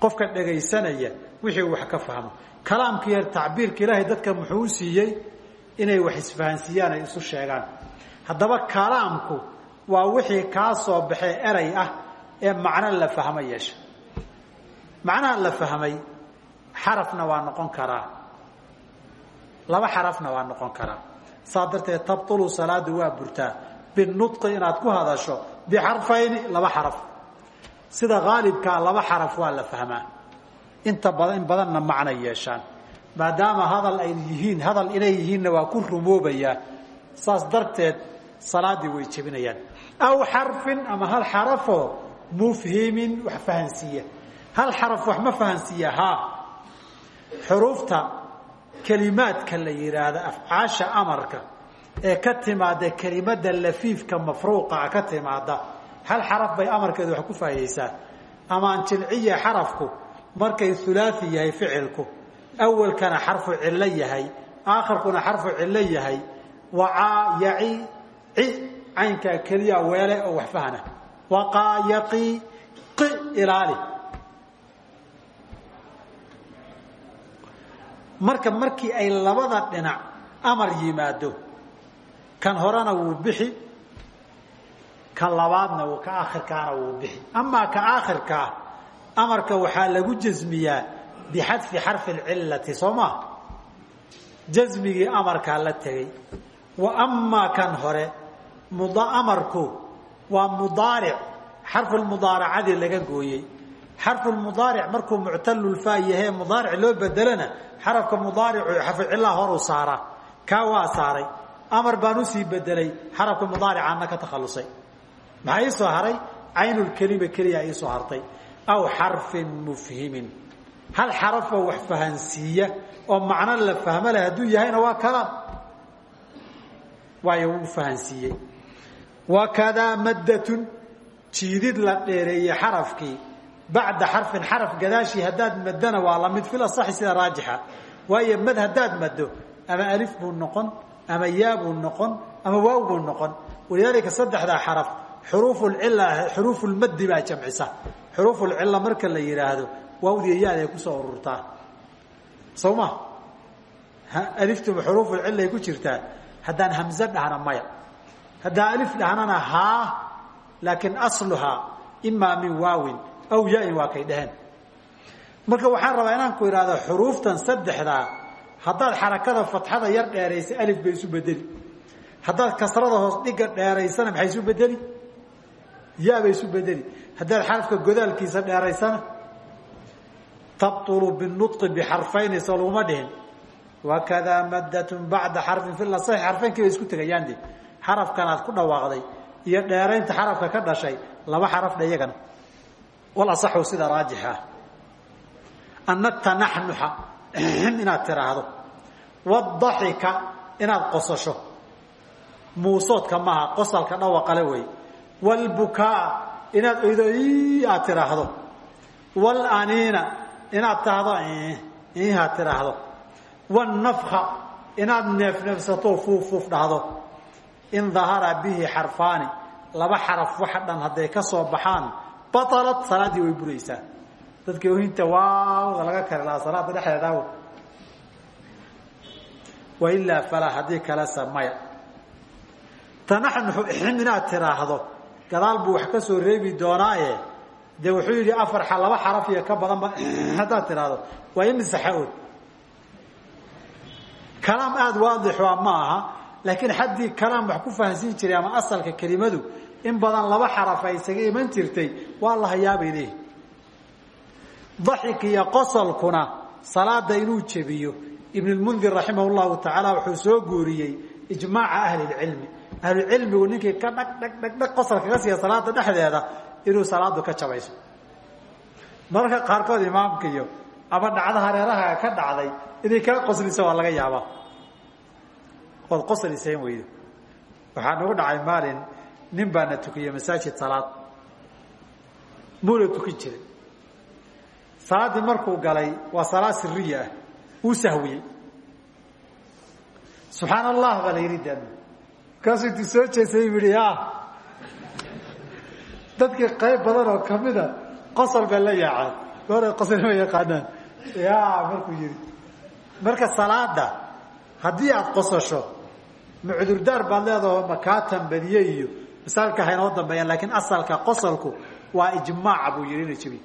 qofka dhegaysanaya wixii wax ka fahmo. Kalaamka iyo tacbiirka ilaahay dadka muxuu siiyey? Inay wax isfahansiiyaan ay isu sheegaan. Haddaba kalaamku waa wixii kaa soo baxee eray ah ee macno la fahmo yeesha macnaha la fahmay xarafna waa noqon karaa. Laba xarafna waa noqon karaa. Saa tabtulu salaadu waa burtaa. Binutqi inaad ku hadasho bixarfayni laba xaraf. Sida haalibkaa laba xaraf waa la fahmaa inta badan badanna macna yeeshaan. Maadaama hadal ay yihiin hadal inay yihiinna waa ku rumoobayaa saas darteed salaadii way jebinayaan. Aw xarfin ama hal xarafoo mufhimin wax fahansiiya hal xaraf wax ma fahansiiya haa xuruufta kelimaadka la yidhaahda afcaasha amarka ee ka timaada kelimada lafiifka mafruuqaa ka timaada hal xaraf bay amarkeedu wax ku faahiyeysaa amaan jilciya xarafku markay hulaai yahay ficilku awalkana xarfu cillo yahay aakhirkuna xarfu cillo yahay wacaa yaci ci caynkaa keliya weele oo wax fahna waqaa yaqi qi ilaali. Marka markii ay labada dhinac amar yimaado kan horena wuu bixi kan labaadna ka aakhirkaana wuu bixi. Amaa ka aakhirkaa amarka waxaa lagu jasmiyaa bixadfi xarfi lcillati soo maa jasmigii amarkaa la tegey. Wa amaa kan hore amarku waa mudaaric xarfulmudaaracadii laga gooyey. Xarfulmudaaric markuu muctalulfaa yahe mudaaric loo bedelana xarafka mudaaricu xarfucillaha horuu saaraa kaa waa saaray. Amar baan u sii bedelay xarafka mudaaricaana ka takhalusay maxaa ii soo haray? Caynulkelima keliya iisoo hartay aw xarfin mufhimin. Hal xarafoo wax fahansiiya oo macno la fahmo leh hadduu yahayna waa kalaam waayo wuu fahansiiyey. Wakadaa maddatun jiidid la dheereeyey xarafkii. Bacda xarfin xaraf gadaashii haddaad maddana waa la mid fil asaxi sida raajixa. Waayo mad haddaad maddo ama alif buu noqon ama yaa buu noqon ama waaw buu noqon. Walidaalika saddexdaa xaraf xuruufulcilla xuruufulmaddi baa jamcisa xuruufulcilla marka la yidhaahdo waawdiya yaday ku soo ururtaa. Sow ma aliftuba xuruufulcillay ku jirtaa. Haddaan hamze dhahna maya. Haddaan alif dhahnana haa laakiin asluhaa imaa min waawin aw yain waa kay dheheen marka waxaan rabaa inaan ku idhaahdo xuruuftan saddexdaa haddaad xarakada fatxada yar dheeraysa alif bay isu bedeli haddaad kasrada hoos dhiga dheeraysana maxay isu bedeli ya bay isu bedeli haddaad xarafka godaalkiisa dheeraysana tabtulu binutqi bixarfayni soo laguma dhihin. Wakadaa maddatun bacda xarfin fi lasaxi xarfaynkii bay isku tegayaan de xarafkan aad ku dhawaaqday iyo dheeraynta xarafka ka dhashay laba xaraf dhe iyagana. Wal asaxu sida raajixa. Ana tanaxnuxa inaad tiraahdo. Wadaxika inaad qosasho. Muusoodka maaha qosalka dhawaqale wey. Walbukaa inaad oydo aad tiraahdo walaniina inaad tahdo ihaad tiraahdo walnafka inaad neefneefsato fuuf fuuf dhahdo. In dahara bihi xarfaani laba xaraf waxa dhan hadday ka soo baxaan batalat salaaddii way buraysaa. Dadkii ohinta waawda laga kari lahaa salaada dhexdeedaaw wailaa falaa haddii kalesa maya tanaxnuxu ixrim inaad tiraahdo gadaal buu wax ka soo reebi doonaaye. Dee wuxuu yidhi afar laba xaraf iyo ka badanba haddaad tiraahdo waa imisaxaood kalaam aada waadixua ma aha laakiin xaddii kalaam wax ku fahansiin jiray ama asalka kelimadu in badan laba xaraf ay isaga iman jirtay waa la hayaabay leehi daxik iyo qosolkuna salaada inuu jebiyo. Ibn lmundir raximah llahu tacaala wuxuu soo guuriyey ijmaaca ahli lcilmi ahlucilmigu ninkii ka dhag dhag dhag dhag qosol kaga siiya salaada dhexdeeda inuu salaadu ka jabayso. Mararka qaarkood imaamka iyo ama dhacda hareeraha ka dhacday inay kaa qosliso waa laga yaabaa. Ood qoslisayn weydo. Waxaa nagu dhacay maalin nin baana tukiyey masaajid salaad. Muula tukin jiray. Salaaddii markuu galay waa salaad siriya ah. Wuu sahwiyey. Subxaan allah baa la yidhi dan markaasuu intuu soo jeesay u yihi ya. Dadkii qayb badan oo kamida qosol bay la yaacaan goora qosol ma yaqaanaan. Ya markuu yihi marka salaada haddii aada qososho ma cudurdaar baad leedaho makaa tambadiye iyo masaalka haynoo dambeeyaan laakiin asalka qosolku waa ijmaaca buu yihi ina jebi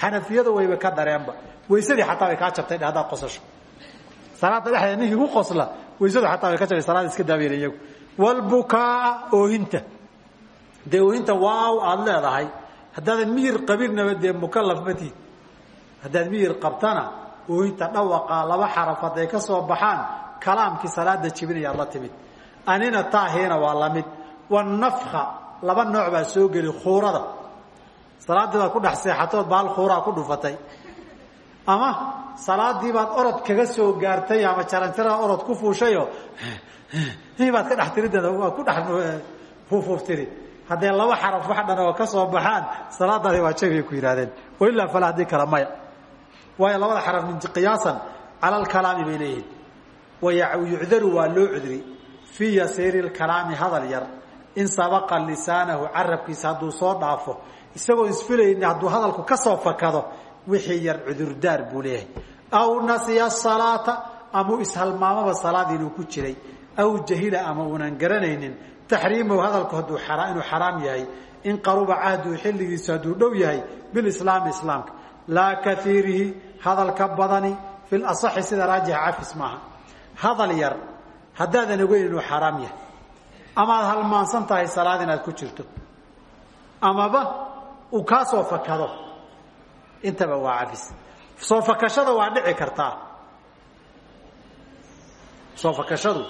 xanafiyadu wayba ka dareenba. Waysadii xataa way kaa jabtay haddaad qososho. Salaada dhexdeeda ninkii ku qosla waysadu xataa way ka jabtay salaada iska daabeen iyagu walbukaa oohinta dee oohinta waaw aada leedahay haddaadan miyir qabinaba dee mukalaf ma tiid haddaad miyir qabtana oohinta dhawaqa laba xaraf hadday ka soo baxaan kalaamkii salaada jibinayaad la timid anina taahiina waa la mid wanafka laba nooc baa soo geli khuurada salaaddii baad ku dhex seexatood baal khuuraa ku dhufatay ama salaadii baad orod kaga soo gaartay ama jaranjarada orod ku fuushayoo baad ka dhex tirid ku dhex fuufuuftiri haddee laba xaraf wax dhan oo ka soo baxaan salaadaadi waa jabiyay ku yidhahdeen wailaa fala haddii kale maya. Waayo labada xaraf min qiyaasan cala alkalaami bay leeyihiin. Wayucdaru waa loo cudri fii yasiiri lkalaami hadal yar. In sabaqa lisaanahu carabkiisa hadduu soo dhaafo isagoo isfilayni hadduu hadalku ka soo fakado wixii yar cudurdaar buu leeyahay. Aw nasiya salaata ama u ishalmaamaba salaad inuu ku jiray aw jahila ama uunan garanaynin taxriimahu hadalku hadduu inuu xaraam yahay in qaruba cahduhu xilligiisu hadduu dhow yahay bilislaami islaamka. Laa kaiirihi hadalka badani fi lasaxi sida raajixa cafis maaha. Hadal yar haddaadan ogeyn inuu xaraam yahay. Ama aad halmaansan tahay salaad inaad ku jirto. Amaba uu kaa soo fakado. Intaba waa cafis. Soo fakashada waa dhici kartaa. Soo fakashadu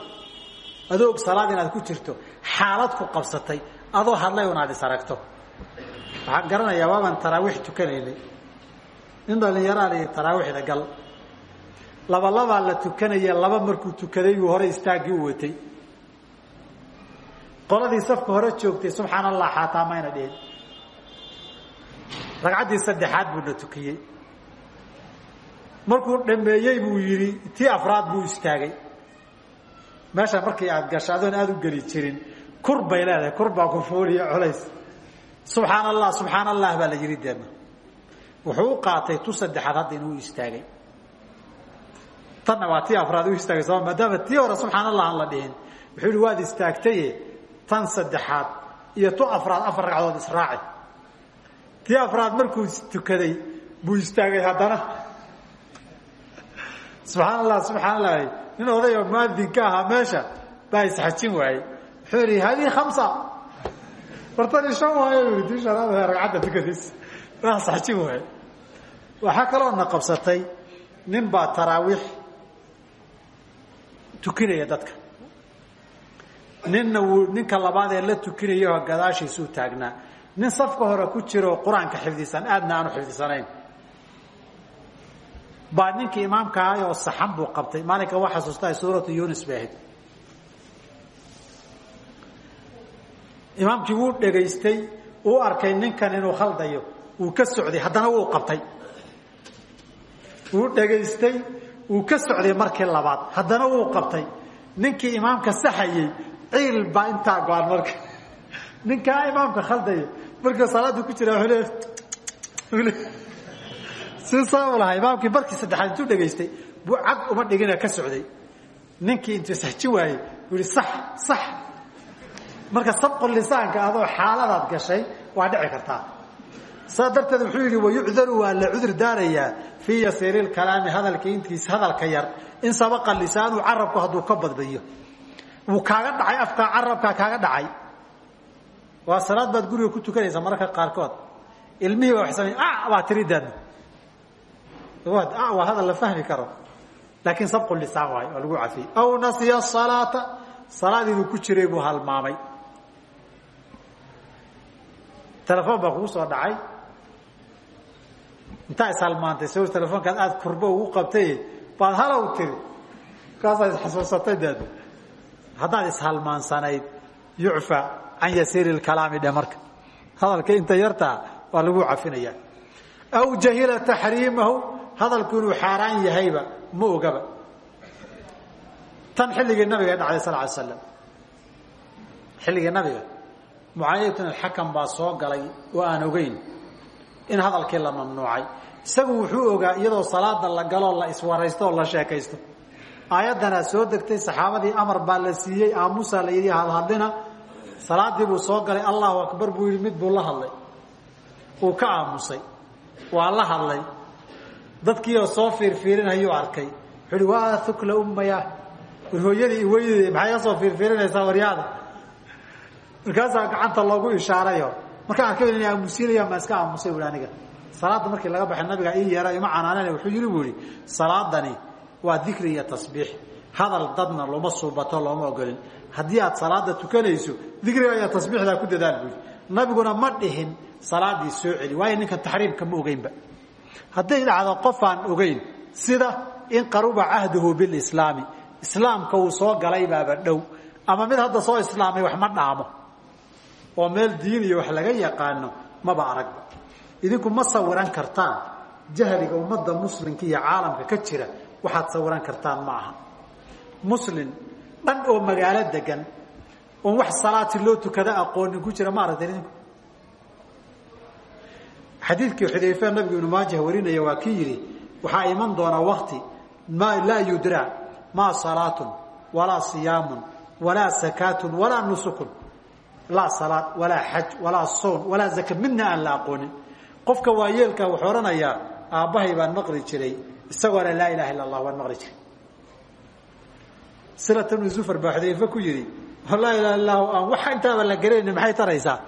adoog salaad inaad ku jirto xaalad ku qabsatay adoo hadlay un aad is aragto. Waxaan garanayaa waabaan taraawiix tukanaynay nin dhalinyaraa la gal. Laba labaa la tukanaya laba markuu tukaday buu hore istaaggii u watay. Qoladii safka hore joogtay subxaan allah xaataa mayna dhihin ragcaddii saddexaad buuna tukiyey. Markuu dhameeyey buu yidhi tii afraad buu istaagay meesha markii aad gasho adoon aada u geli jirin. Kur bay leedahay kur baa ku fuuliya colays subxaan allah subxaan allah baa la yidhi deedna. Wuxuu u qaatay tu saddexaad hadda inuu istaagay. Tanna waa tii afraad u istaagay soo maadaama tii hore subxaan allah aan la dhihin. Wuxuu yihi waad istaagtaye tan saddexaad iyo tu afraad afar ragcadood israaci. Tii afraad markuu tukaday buu istaagay haddana. Subxaan allah subxaan allah nin odayoo muadinka ahaa meesha baa isxajin waayey. Wuxuu yihi haddii khamsa. Bartani shan waayo yii tii shanaad ragcadda tukadiis baa isxajin waayey. Waxaa kaloo na qabsatay nin baa taraawiix tukinaya dadka. Ninna wuu ninka labaad ee la tukinayo gadaashiisuu taagnaa. Nin safka hore ku jiro qur'aanka xifdisan aadna aanu xifdisanayn baa ninkii imaamka ahay oo saxan buu qabtay. Maalinka waa xasuustahay suuratu yunis bay ahayd. Imaamkii wuu dhegaystay uu arkay ninkan inuu khaldayo. Wuu ka socday haddana wuu qabtay. Wuu dhegaystay wuu ka socday markii labaad haddana wuu qabtay. Ninkii imaamka saxayey ciil baa intaa go-an marka. Ninkaa imaamka khaldaya marka salaada ku jira wuxuu le si saa lahaa imaamkii barkii saddexaad intuu dhegaystay buu cag uma dhigina ka socday. Ninkii intuu saxji waayey buu yihi sax sax. Marka sabqu lisaanka adoo xaaladaad gashay waa dhici kartaa. Saa darteed wuxuu yidhi wayucdaru waa la cudur daarayaa fii yasiiri lkalaami hadalka intiis hadalka yar. In sabaqa lisaanu carabku hadduu ka badbadiyo wuu kaaga dhacay afkaa carabkaa kaaga dhacay. Waa salaad baad guriga ku tukanaysaa mararka qaarkood. Ilmihii baa wa samay baa tiri daadna waa hadal la fahmi karo. Laakiin sabqu lisaan waay waa aw nasiya salaata salaadiibuu ku jiray buu halmaamay. Telefoon baa kugu soo dhacay. Intaa ishalmaantay soo telefoonkaad aada kurbo ugu qabtay baad halow tiri. Markaasaad isxasuusatay deed haddaad ishalmaansanayd yucfa can yasiiri lkalaami dhe marka. Hadalka inta yartaa waa lagu aw jahila taxriimahu hadalku inuu xaaraan yahayba ma ogaba. Tan xilligii nabiga dhacday sal ly slam xilligii nabiga. Mucaayatun alxakam baa soo galay oo aan ogeyn in hadalkii la mamnuucay. Isagu wuxuu ogaa iyadoo salaada la galoo la iswaraysto la sheekaysto. Aayaddanaa soo degtay saxaabadii amar baa la siiyey aamusa la yidhi hadhadlina salaadii buu soo galay allahu akbar buu mid buu la hadlay. Uu ka aamusay. Waa la hadlay dadkii oo soo fiirfiirinayuu arkay. Wuxuu uhi waa ukla ummaya. War hooyadii iweydeeda maxay soo fiirfiirinaysaa waryaada? Markaasaa gacanta loogu ishaarayo. Markaan arkay in aamusiinaya ma iska aamusay buhi aniga. Salaadda markii laga baxay nabiga ii yeera ima canaanana wuxuu yidhi buu salaadani waa dikri iyo tasbiix. Hadal dadna looma suubato looma ogolin. Haddii aad salaada tukanayso dikriga iyo tasbiixdaa ku dadaal buu yidhi. Nabiguna ma dhihin salaadii soo celi waayo ninkan taxriimka ma ogeynba hadday dhacdo qof aan ogeyn sida in qaruba cahduhu bilislaami islaamka uu soo galay baaba dhow. Ama mid hadda soo islaamay wax ma dhaamo. Oo meel diin iyo wax laga yaqaano maba aragba. Idinku ma sawiran kartaan jahliga ummadda muslimka iyo caalamka ka jira waxaad sawiran kartaan ma aha. Muslim dhan oo magaalo degan oon wax salaati loo tukada aqoonin ku jira ma aragteen idinku xadiidkii xudayfe nabigu ibnu maajah warinaya waa kii yidhi waxaa iman doonaa wakti ma laa yudraa maa salaatun walaa siyaamun walaa sakaatun walaa nusukun laa salaad walaa xaj walaa soon walaa zaka midna aan la aqoonin. Qofka waayeelka wuxuu odhanayaa aabbahay baan maqli jiray isagoona laa ilaha illa allah waan maqli jiray. Silata bnu zufar baa xudayfe ku yidhi laa ilaha illahu aan waxa intaaba la garaynin maxay taraysaa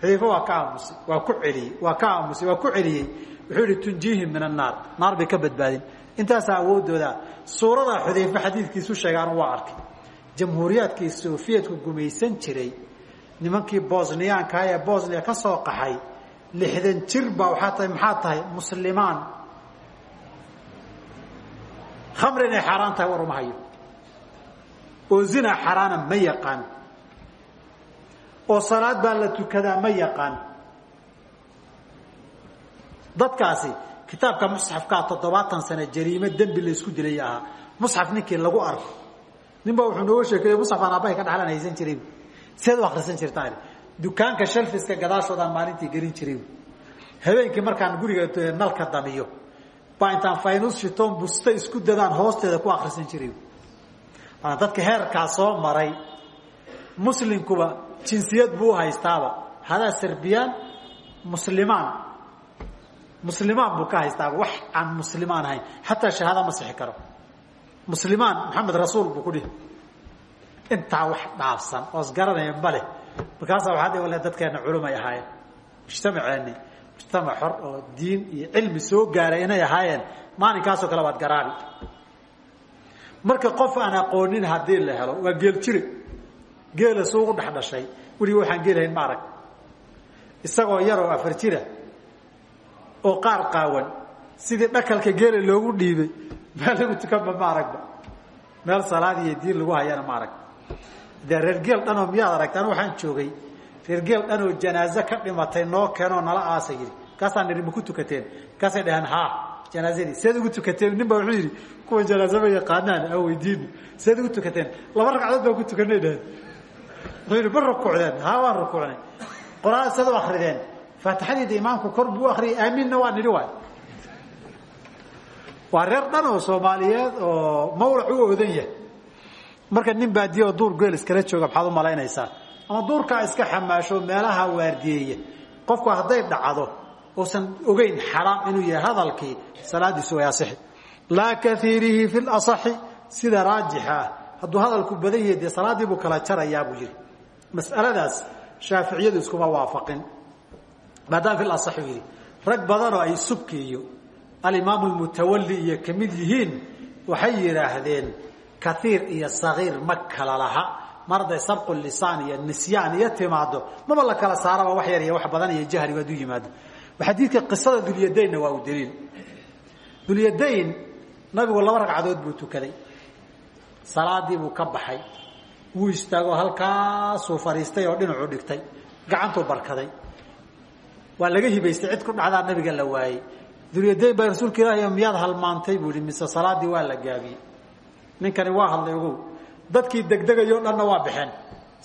xudayfe waa ka aamusay waa ku celiyey waa ka aamusay waa ku celiyey. Wuxuu yihi tunjiihim min annaar naar bay ka badbaadin. Intaasaa awoodooda suuradaa xudayfe xadiidkiisu sheegaan waa arkay. Jamhuuriyaadkii sofiyeetku gumaysan jiray nimankii bosniyaanka ee bosnia ka soo qaxay lixdan jir baa waxaa tahay maxaa tahay? Muslimaan. Khamri inay xaaraan tahay war uma hayo. Oo zina xaaraana ma yaqaan oo salaad baa la tukadaa ma yaqaan. Dadkaasi kitaabka musxafkaa toddobaatan sano jariimo dembi la isku dilay ahaa. Musxaf ninkii lagu arko. Nin baa wuxuu nooga sheekeeye musxaf aan aabbahay ka dhaxlan haysan jiray seed u akrisan jirtaan dukaanka shalfiska gadaashoodaan maalintii gelin jiray habeenkii markaan guriga nalka damiyo baa intaan faynus shitoon busta isku dadaan hoosteeda ku akrisan jiray dadka heerkaa soo maray. Muslimkuba jinsiyad buu haystaaba. Hadaa serbiyaan muslimaan. Muslimaan buu ka haystaaba wax aan muslimaan ahayn. Xataa shahaada ma sixi karo. Muslimaan maxamed rasuul buu ku dhihi. Intaa wax dhaafsan oos garanaya male markaasaa waxaa wale dadkeena culumay ahaayeen. Mujtamaceeni mujtamac xor oo diin iyo cilmi soo gaaray inay ahaayeen. Maalinkaasoo kale waad garaabi marka qof aan aqoonin haddii la helo waa geel jire geela suugu dhex dhashay. Weliga waxaan geelahayn ma arag isagoo yaroo afar jira oo qaar qaawan sidii dhakalka geela loogu dhiibay meel lagu tukanba ma aragba meel salaad iyo diin lagu hayana ma arag dee reer geel dhanoo miyaad aragta anu waxaan joogay reer geel dhanoo janaaze ka dhimatay noo keenoo nala aasa yidhi. Kaasaan nihi maku tukateen? Kaasay dhaheen haa janaazadii seed ugu tukateen? Nin baa wuxuu yidhi kuwa janaaze ma yaqaanaan aan weydiino seed ugu tukateen? Laba ragcadood baan ku tukanay dhaheen wuxuu ma rukuucdeen haa waan rukuucnay qur'aan sad u akrideen faatixadiida imaamku kor buu akriyay aaminna waa nidhi waay waa reer dhan oo soomaaliyeed oo mawlac u oodan yahay. Marka nin baadiye oo duur geel iskala jooga maxaad u malaynaysaa? Ama duurkaa iska xamaasho meelaha waardiyeeya qofku hadday dhacdo uusan ogeyn xaraam inuu yahay hadalkii salaadiisu way asixi. Laa kaiirihi fi lasaxi sida raajixa ah. Hadduu hadalku badan yahay dee salaaddii buu kala jarayaa buu yidhi mas'aladaas shaaficiyadu iskuma waafaqin. Maadaama fi lasaxi uu yidhi rag badanoo ay subki iyo alimaamu lmutawalli iyo ka mid yihiin waxay yidhaahdeen kaiir iyo sagiir ma kala laha. Mar hadday sabqu lisaan iyo nisyaan iyo timaado maba la kala saaraba wax yar iyo wax badan iyo jahrigu hadduu yimaado. Xadiidka qisada dulyadaynna waa u daliil. Dulyadayn nabigu laba ragcadood buu tukaday. Salaadii buu ka baxay wuu istaagoo halkaasuu fadhiistay oo dhinacuu dhigtay. Gacantuu barkaday. Waa laga hibaystay cid ku dhacdaa nabiga la waayey. Dulyadayn baa rasuulka ilaahi miyaad halmaantay buu yihi mise salaadii waa la gaabiyey. Ninkani waa hadlay ogow dadkii degdegayo dhanna waa baxeen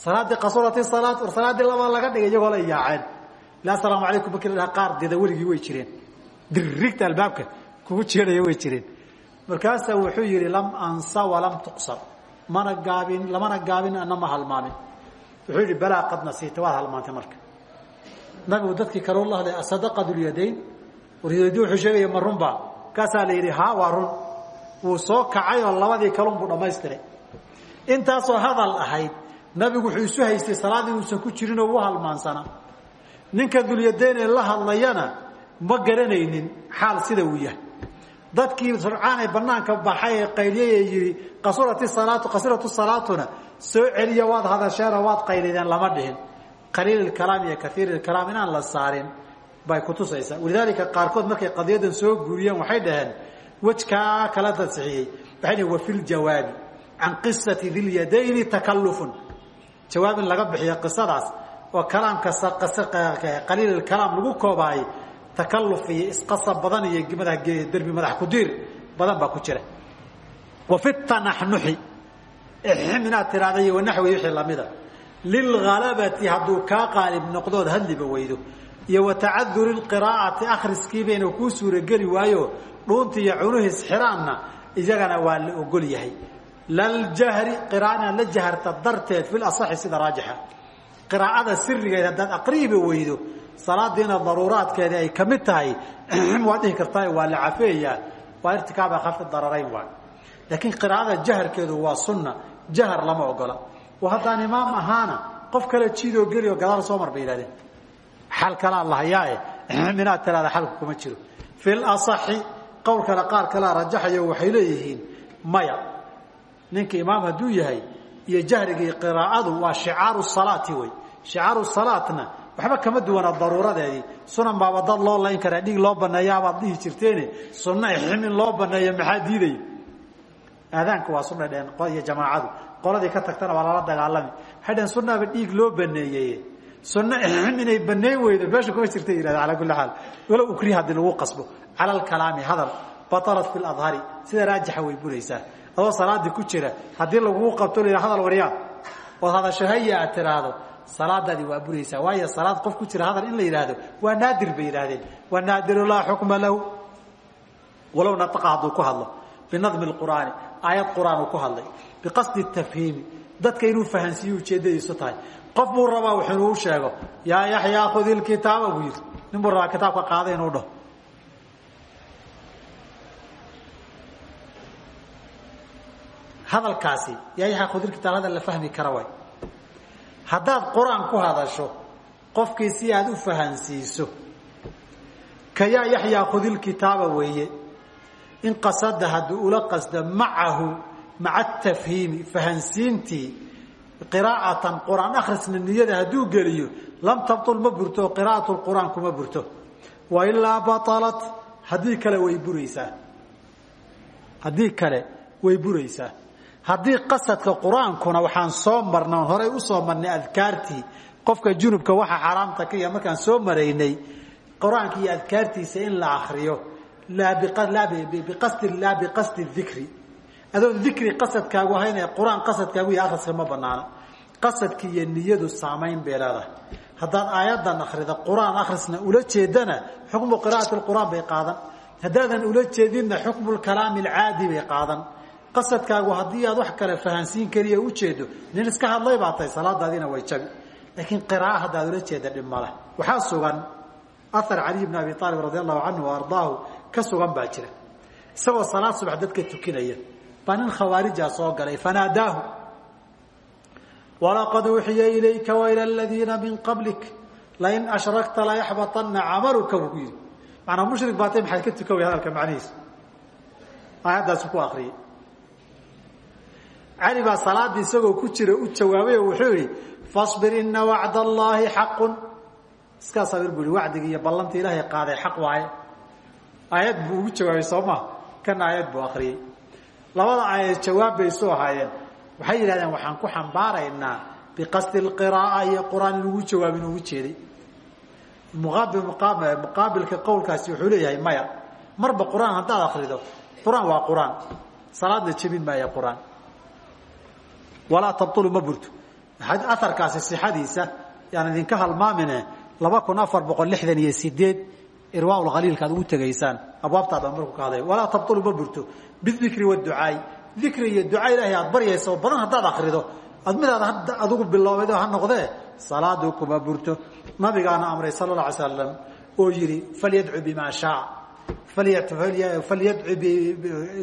salaadii qasurati salaad war salaadii labaa laga dhigay iyagoo la yaaceen. La asalaamu calaykum markii la dhaha qaar dida weligii way jireen. Dirrigta albaabka kugu jeedaya way jireen. Markaasaa wuxuu yidhi lam ansa walam tuqsar mana gaabin lamana gaabin ana ma halmaamin. Wuxuu yidhi balaa qad nasiita waad halmaantay marka. Nabigu dadkii kaleu la hadlay asadaqa dulyadayn waryadi wuxuu sheegaya ma runbaa kaasaa la yidhi haa waa run. Wuu soo kacay oo labadii kalunbuu dhammaystiray intaasoo hadal ahayd nabigu wuxuu isu haystay salaad inuusan ku jirinoo u halmaansana. Ninka dulyadaynee la hadlayana ma garanaynin xaal sida uu yahay dadkii surcaanee banaanka baxay ee qayliyay ee yidhi qasurati salaatu qasiratu salaatuna. Soo celiya waad hadasheenoo waad qaylideen lama dhihin. Qaliil kalaam iyo kaiir kalaam inaan la saarin bay kutusaysaa walidaalika qaarkood markay qadiyadan soo guuriyeen waxay dhaheen wejkaa kala tasixiyey waxay dhaheen wafi ljawaabi can qisati dilyadayni takallufun. Jawaab in laga bixiyo qisadaas oo kalaamka qaliil kalaam lagu koobaayay takalluf iyo isqasab badan iyo derbi madax kudiir badan baa ku jira. Wa fi tanaxnuxi ixim inaad tiraahda iyo wanaxwi wixii lamida lilhalabati hadduu kaa qaalib noqdood hadliba weydo. Iyo wa tacaduri lqiraa'ati akhriskiiba inuu kuu suurageli waayo dhuunta iyo cunuhis xiraanna iyagana waa la ogol yahay. Laljahri qiraa'ana la jaharta darteed fi lasaxi sida raajixa. Qiraa'ada sirigeed haddaad aqriiba weydo salaadiina daruuraadkeeda ay ka mid tahay waad dhihi kartaa waa la cafeeyaa waa irtikaaba khafi dararayn waay laakiin qiraa'ada jaharkeedu waa sunna jahar lama ogola. Oo haddaan imaam ahaana qof kale jiidoo geli oo gadaal soo mar bay yihahdeen xal kalaa lahayaae inaad tiraada xalku kuma jiro. Fi lasaxi qowl kale qaar kalea rajaxayo waxay leeyihiin maya. Ninka imaam hadduu yahay iyo jahrigii qiraa'adu waa shicaaru salaati wey shicaaru salaatna waxba kama duwana daruuradeedii. Sunan baaba dad loo layn karaa dhiig loo baneeyaabaad dhihi jirteene sunna ixim in loo baneeyo maxaa diidaya aadaanka waa sunna dheen iyo jamaacadu. Qoladii ka tagtana waa lala dagaalami. Waxay dhaheen sunnaaba dhiig loo baneeyey sunno ixim inay baneyn weydo meesha kuma jirta yihahda calaa kulli xaal. Walow ukriha haddii lagu qasbo. Cala alkalaami hadal. Batalat fi ladhari sida raajixa way buraysaa. Adoo salaadii ku jira haddii lagugu qabto la hadal waryaa ood hadasho haya aad tiraahdo salaadaadii waa buraysaa. Waayo salaad qof ku jira hadal in la yidhaahdo waa naadir bay yidhahdeen waa naadiru laa xukma lahu. Walow nataqa hadduu ku hadlo. Binadmi lqur'aani aayad qur'aan ku hadlay. Biqasdi tafhiimi dadka inuu fahansiiyo ujeeddadiisu tahay. Qof buu rabaa wax inuu sheego yaa yaxyaa khudi lkitaaba buu yidhi. Nin buu rabaa kitaabka qaada inuu dhaho. Hadalkaasi yaa yaxyaa khudi lkitaab hadal la fahmi kara waay haddaad qur'aan ku hadasho qofkii si aad u fahansiiso. Ka yaa yaxyaa khudilkitaaba weeye in qasada hadduu ula qasdo macahu maca tafhiimi fahansiintii qiraa'atan qur'aan akhrisna niyada hadduu geliyo lam tabtul ma burto qur'aan kuma burto. Wa ilaa batalat haddii kale way buraysaa. Haddii kale way buraysaa haddii qasadka qur'aankuna waxaan soo marna horay u soo marnay adkaartii. Qofka junubka waxa xaaraamta ka yaha markaan soo maraynay qur'aanka iyo adkaartiisa in la akriyo laa biqasdi dikri adoon dikri qasadkaagu ee qur'aan qasadkaagu iyo akhriska ma banaana qasadki iyo niyadu saamayn bay leedahay. Aayaddan akrida qur'aan akhrisna ula jeedana xukmu qira'ati qur'aan bay qaadan. Haddaadan ula jeedinna xukmu lkalaami alcaadi bay qaadan qasadkaagu haddii aad wax kale fahansiin keliya ujeedo nin iska hadlay baa tahay salaadaadiina way jabi. Laakiin qira'a haddaad ula jeeda dhib male waxaa sugan ahar caliy bn abi aalib radi allahu canhu wa ardaahu ka sugan baa jira. Isagoo salaad subax dadka tukinaya baa nin khawaarijaa soo galay fanaadaahu walaqad uuxiya ilayka waila ladiina min qablik lain ashrakta layaxbaطana camaluka buu ku yidhi. Manaa mushrik baatay maxaad ka tukan way hadalka macnihiisa? Aayaddaasu ku akriyay cali baa salaadii isagoo ku jira u jawaabay wuxuu yihi fasbir ina wacd allahi xaqun. Iskaa sabir buu yihi iyo ballanta ilaahay qaaday xaq waaye. Aayad buu ugu jawaabay soo ma kana buu akriyey labada aayad jawaab bay isu waxay yidhahdeen waxaan ku xambaaraynaa biqasdi lqira'a iyo qur'aan in ugu jawaab in ugu jeeday. Muqaabilka qowlkaasi wuxuu leeyahay maya. Marba qur'aan haddaad akrido qur'aan waa qur'aan. Salaadna jebin maaya qur'aan walaa tabtulu ma burto. Aarkaasi sixadiisa yaan idinka halmaamine laba kun afar boqol lixdan iyo sideed irwaaulkhaliilka ad ugu tegaysaan. Abwaabtaada markuu ka hadlay. Walaa tabtulu ma burto. Bidikri waducaai dikri iyo duca ilaahay aad baryaysa oo badan haddaad akrido ad midaad adigu bilowdo ha noqdee salaadu kuma burto. Nabigaana amray sala la alay slam oo yihi falyadcu bima shaa. Falyadcu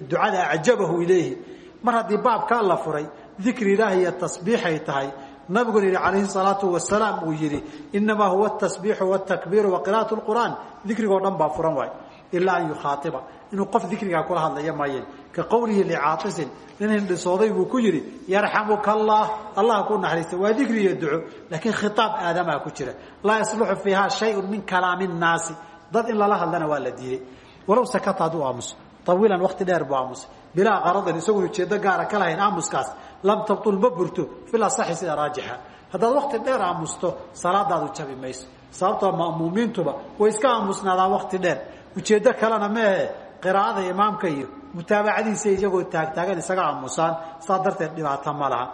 ducada ajabahu ilayhi mar haddii baabkaa la furay dikri ilaahi iyo tasbiixay tahay. Nabiguna yihi calayhi salaatu wasalaam uu yihi inamaa huwa tasbiixu wtakbiiru wa qira'at qur'aan dikrigoo dhan baa furan waay ilaa an yukhaaiba inuu qof dikrigaa kula hadlaya maayeen. Ka qowlihi licaaisin nin hindhisooday buu ku yihi yarxamuka allah allah ku naxariista waa dikri iyo duco laakiin khitaab aadamaa ku jira. Laa yasluxu fiiha shayun min kalaami nnaasi. Dad in lala hadlana waa la diiday walow sakata hadduu aamuso awiilan wakti dheer buu aamusay bilaa qaradin isagoon ujeedo gaara ka lahayn aamuskaas lam tabtul ma burto fil asaxi sida raajixa haddaad wakti dheer aamusto salaadaadu jabi mayso sababtoo ma'muumiintuba way iska aamusnaadaan wakti dheer ujeeddo kalena meehe qiraa'ada imaamka iyo mutaabacadiisa iyagoo taagtaagan isaga aamusaan saa darteed dhibaato ma laha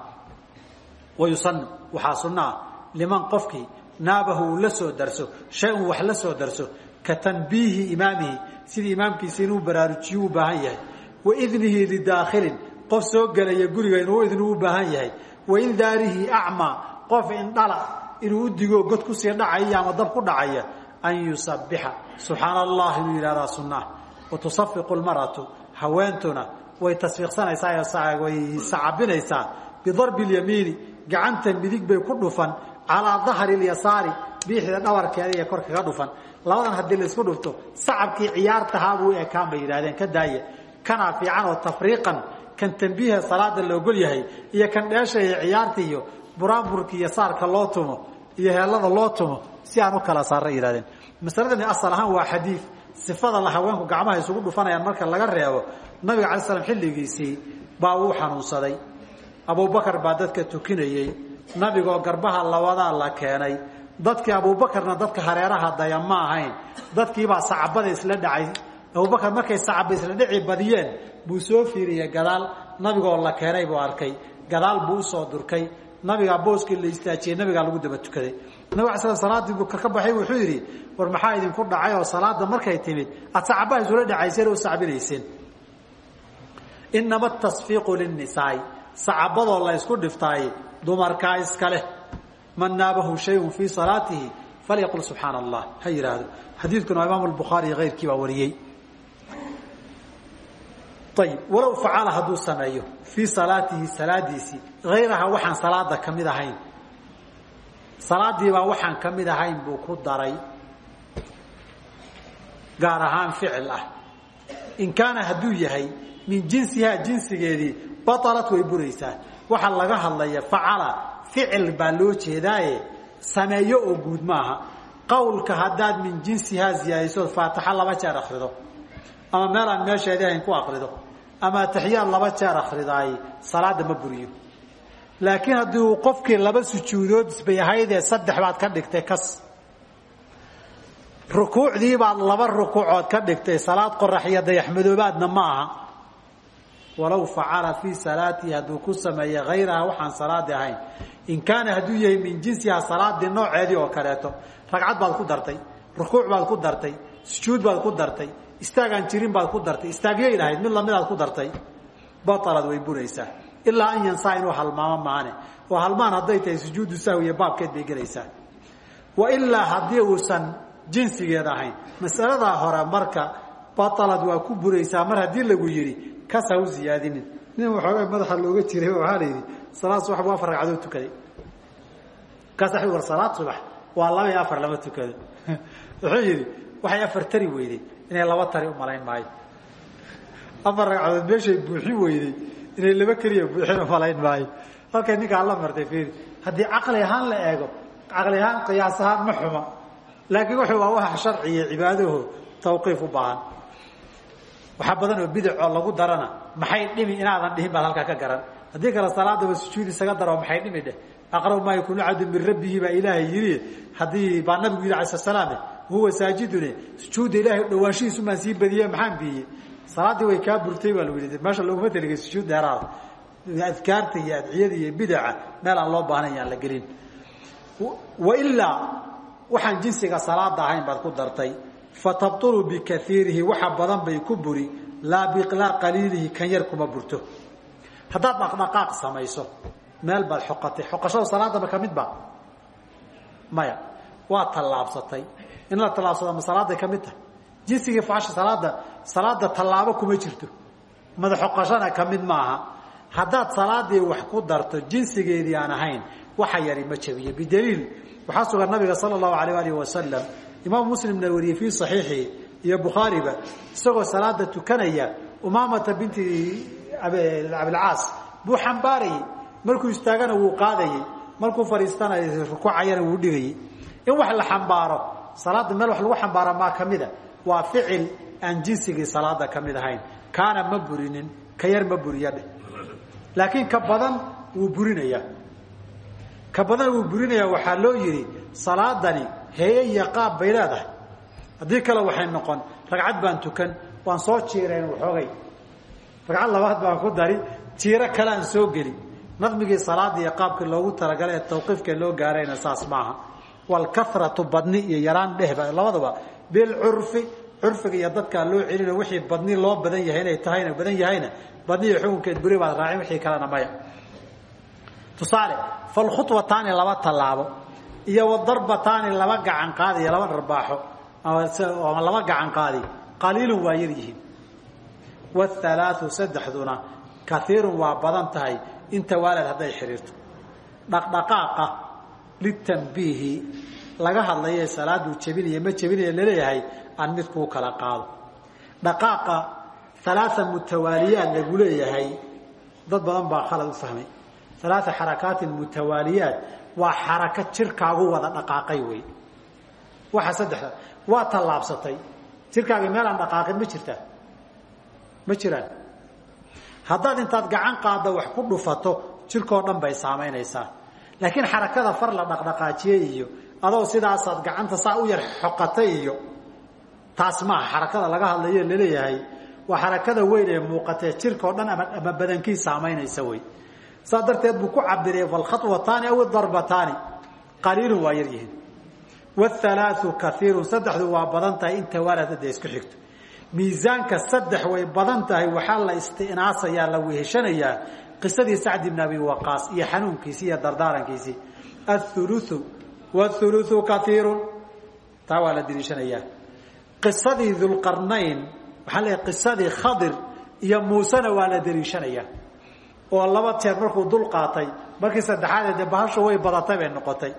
wayusan waxaa sunno ah liman qofkii naabahu uu la soo darso shay un wax la soo darso ka tanbiihi imaamihi sidii imaamkiisa inuu baraarujiyo u baahan yahay wa idnihi lidaakhilin qof soo gelaya guriga inuu idnu u baahan yahay wa indaarihi acmaa qof indhala inuu u digo god ku sii dhacaya ama dab ku dhacaya an yusabixa subxaana allah inuu yidhahdaa sunnaah wa tusafiqu lmar'atu haweentuna way tasfiiqsanaysaa way sacabinaysaa bidarbi lyamiini gacanta midig bay ku dhufan calaa dahri lyasaari biixda dhabarkeeda iyo kor kaga dhufan labadan haddii la isku dhufto sacabkii ciyaartahaa buu ekaan bay yidhahdeen ka daaya kanaa fiican oo tafriiqan kan tambiiha salaada la ogol yahay iyo kan dheesha iyo ciyaarta iyo buraanburka iyo saarka loo tumo iyo heellada loo tumo si aan u kala saara yidhahdeen masaladani asal ahaan waa xadiid sifada la haweenku gacmaha isugu dhufanayaan marka laga reebo nabiga alay slam xilligiisii baa uu xanuunsaday. Abubakar baa dadka tukinayey nabigoo garbaha labadaa la keenay dadkii abubakarna dadka hareeraha daya ma ahayn. Dadkiibaa sacabada isla dhacay. Abubakar markay sacaba isla dhici badiyeen buu soo fiiriyey gadaal. Nabigoo la keenay buu arkay. Gadaal buu u soo durkay. Nabigaa booskii la istaajiyey nabigaa lagu daba tukaday. Nabig ala slam salaadii ka baxay wuxuu yidhi war maxaa idinku dhacay oo salaada markay timid? Aad sacabaha isula dhacayseen oo sacbinayseen inama tasfiiqu linisaai sacabadoo la ysku dhiftaay dumarkaa iska man naabahu shayun fii salaatihi falyaqul subxaana allah ha yidhaahdo xadiidkuna imaam bukhaari iyo keyrkii baa wariyey. Ayib walow facala hadduu sameeyo fii salaatihi salaadiisii hayraha waxaan salaada ka mid ahayn. Salaadiibaa waxaan ka mid ahayn buu ku daray. Gaar ahaan ficil ah. In kaana hadduu yahay min jinsihaa jinsigeedii baalat way buraysaa. Waxaa laga hadlaya facala ficil baa loo jeedaaye sameeyo oo guud maaha. Qowlka haddaad min jinsihaa ziyaadaysood faataxa laba jeer akrido ama meel aan meesheedii ahayn ku akrido ama ataxiyaad laba jeer akridaay salaada ma buriyo laakiin haddii qofkii laba sujuudood isbay ahaydee saddex baad ka dhigtay kas. Rukuucdii baad laba rukuucood ka dhigtay salaad qorax iyo dayaxmadoobaadna ma aha walow facala fii salaatihi hadduu ku sameeye hayraha waxaan salaadi ahayn. In kaana hadduu yahay min jinsiha salaadii nooceedii oo kaleeto ragcad baad ku dartay rukuuc baad ku dartay sujuud baad ku dartay istaagaan jirin baad ku dartay istaagyayn ahayd mid lamidaad ku dartay batalad way buraysaa. Ilaa an yansaa inuu halmaamo maane. Oo halmaan hadday tahay sujuudu sahwiya baabkeed bay gelaysaa. Wa ilaa haddii uusan jinsigeed ahayn. Masaladaa hore marka batalad waa ku buraysaa. Mar haddii lagu yidhi kas ha u ziyaadinin. Nin waxoogaa madaxa looga jiray waxaa la yidhi salaad subax buu afar ragcadood tukaday. Kaas war salaad subax? Waa laba iyo afar lama tukado wuxuu yidhi waxay afar tari weyday inay laba tari u malayn maayo. Afar ragcadood meeshay buuxin weyday inay laba keliya buuxin u malayn maayo. Halkay ninkaa la martay fiiri haddii caqli ahaan la eego caqli ahaan qiyaas ahaan ma xuma. Laakiin wuxuu waa waxa sharciya cibaadaho tawqiif u baahan waxaa badan oo bidacoo lagu darana maxay dhimi inaadan dhihin baad halkaa ka garan. Haddii kale salaadaba sujuud isaga daro maxay dhimi dheh aqrab maa yakunu cabdu min rabbihi baa ilaahay yidhi. Haddii baa nabigu yidhi alay salaam huwa saajidune sujuudda ilaahay dhawaanshihiisu maan sii badiye maxaan biiye salaaddii way kaa burtay baa lagu yidhi. Meesha looguma teligay sujuud dheeraada adkaarta iyo adciyada iyo bidaca meel aan loo baahnayn aan la gelin. Wailaa waxaan jinsiga salaada ahayn baad ku dartay fatabtulu bikaiirihi waxa badan bay ku buri laa qaliilihi kan yar kuma burto. Haddaad dhaqdhaqaaq samayso meel baad xoqatay. Xoqashada salaadaba ka mid ba? Maya waa tallaabsatay. In la tallaabsada ma salaaday ka mid tahay? Jinsigii faasha salaada salaada tallaabo kuma jirto. Mada xoqashana ka mid maaha. Haddaad salaadii wax ku darto jinsigeedii aan ahayn waxa yari ma jabiyo bidaliil waxaa sugan nabiga sala allahu alayh alihi wasalam imaam muslimna wariyey fii saxiixihi iyo bukhaariba isagoo salaada tukanaya umaamata binti abilcaas buu xambaarayey markuu istaagana wuu qaadayey markuu fadhiistana rukuucayana wuu dhigayey in wax la xambaaro salaada meel wax lagu xambaara maa ka mida waa ficil aan jinsigii salaada ka mid ahayn. Kaana ma burinin ka yar ma buriya dheh. Laakiin ka badan wuu burinaya. Ka badan wuu burinaya waxaa loo yidhi salaadani heeye iyo qaab bay leedahay. Haddii kale waxay noqon ragcad baan tukan waan soo jiireen waxoogay ragcad labaad baan ku dari jiiro kale aan soo geli. Nadmigii salaada iyo qaabkii loogu talagalay ee loo gaarayna saas maaha. Walkaratu badni iyo yaraan dhehba labadaba bilcurfi curfiga iyo dadkaa loo celina wixii badni loo badan yahay inay tahayna badan yahayna. Badni iyo xukunkeed buri baad raacin wixii kalena maya. Tusaale falkhudwataani laba tallaabo iyo wadarbataani laba gacan qaadi iyo laba dharbaaxo ama laba gacan qaadi. Qaliilun waa yar yihiin. Wahalaau saddexduna kaiirun waa badan tahay. Inta waalad hadday xidhiirto dhaqdhaqaaqa litambiihi laga hadlaye salaaduu jebinaya ma jebinaya la leeyahay aan mid kuu kala qaado. Dhaqaaqa alaaa mutawaaliyaat lagu leeyahay. Dad badan baa khalad fahmay. Alaaa xarakaatin mutawaaliyaat waa xaraka jirkaagu wada dhaqaaqay wey. Waxa saddexda waa tallaabsatay. Jirkaagii meel aan dhaqaaqin ma jirtaa ma jiraan. Haddaad intaad gacan qaadda wax ku dhufato jirkoo dhan bay saamaynaysaa. Laakiin xarakada far la dhaqdhaqaajiye iyo adoo sidaasaad gacanta saa u yar xoqatay iyo taas maaha xarakada laga hadlayo la leeyahay waa xarakada weyn ee muuqatee jirkao dhan ama ama badankii saamaynaysa wey saa darteed buu ku cabirey falkhatwataani aw darbataani qaliilun waa yar yihiin. Wahalaau kaiirun saddexdu waa badan tahay inta waalad hadda isku xigto. Miisaanka saddex way badan tahay waxaa la istinaasayaa la weheshanayaa qisadii sacd ibn abi waqaas iyo xanuunkiisii iyo dardaarankiisii. Athuluu wthuluu kaiirun taa waa la deliishanayaa qisadii dulqarnayn waxaa leeyahy qisadii khadir iyo muusena waa la deliishanayaa oo laba jeer markuu dul qaatay markii saddexaadee dee bahashu way badatay bay noqotay.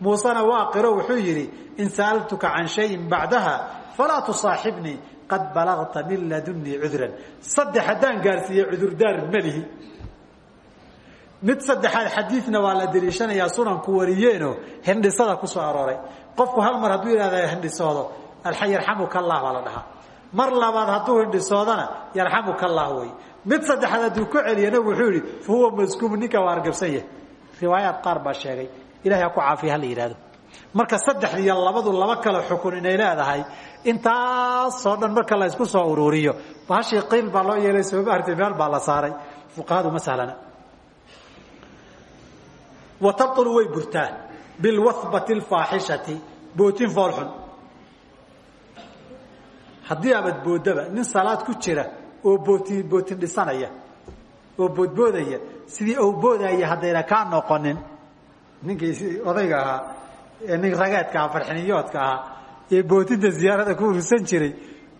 Muusena waa qiro wuxuu yidhi in sa'altuka can shayin bacdaha falaa tusaaxibnii qad balagta min ladunii cudran. Saddex haddaan gaarsiiye cudurdaar melihi mid saddexaad xadiidna waa la deliishanayaa sunanku wariyeeno hindhisada ku soo arooray. Qofku hal mar hadduu yidhahda hindhisoodo yarxamuka allah baa la dhahaa. Mar labaad hadduu hindhisoodana yarxamuka allah wey mid saddexaad hadduu ku celiya nabigu wuxuu yihi fa huwa ninka waa argabsan yahay. Riwaayaad qaar baa sheegay ilahay ha ku caafiya hala yidhahdo marka saddex iyo labadu laba kale xukun inay leedahay intaasoo dhan marka la isku soo ururiyo bahashii qiil baa loo yeelay soo maartay meel baa la saaray. Fuqahadu ma sahlana. Wa tabtulu way burtaa bilwahbati alfaaxishati bootin foolxun haddii abad boodaba nin salaad ku jira oo bootin bootin dhisanaya oo boodboodaya. Sidii ou boodaya haddayna kaa noqonin. Ninkii odayga ahaa ee nin rageedka aha farxiniyoodka ahaa ee bootinta ziyaarada ku urursan jiray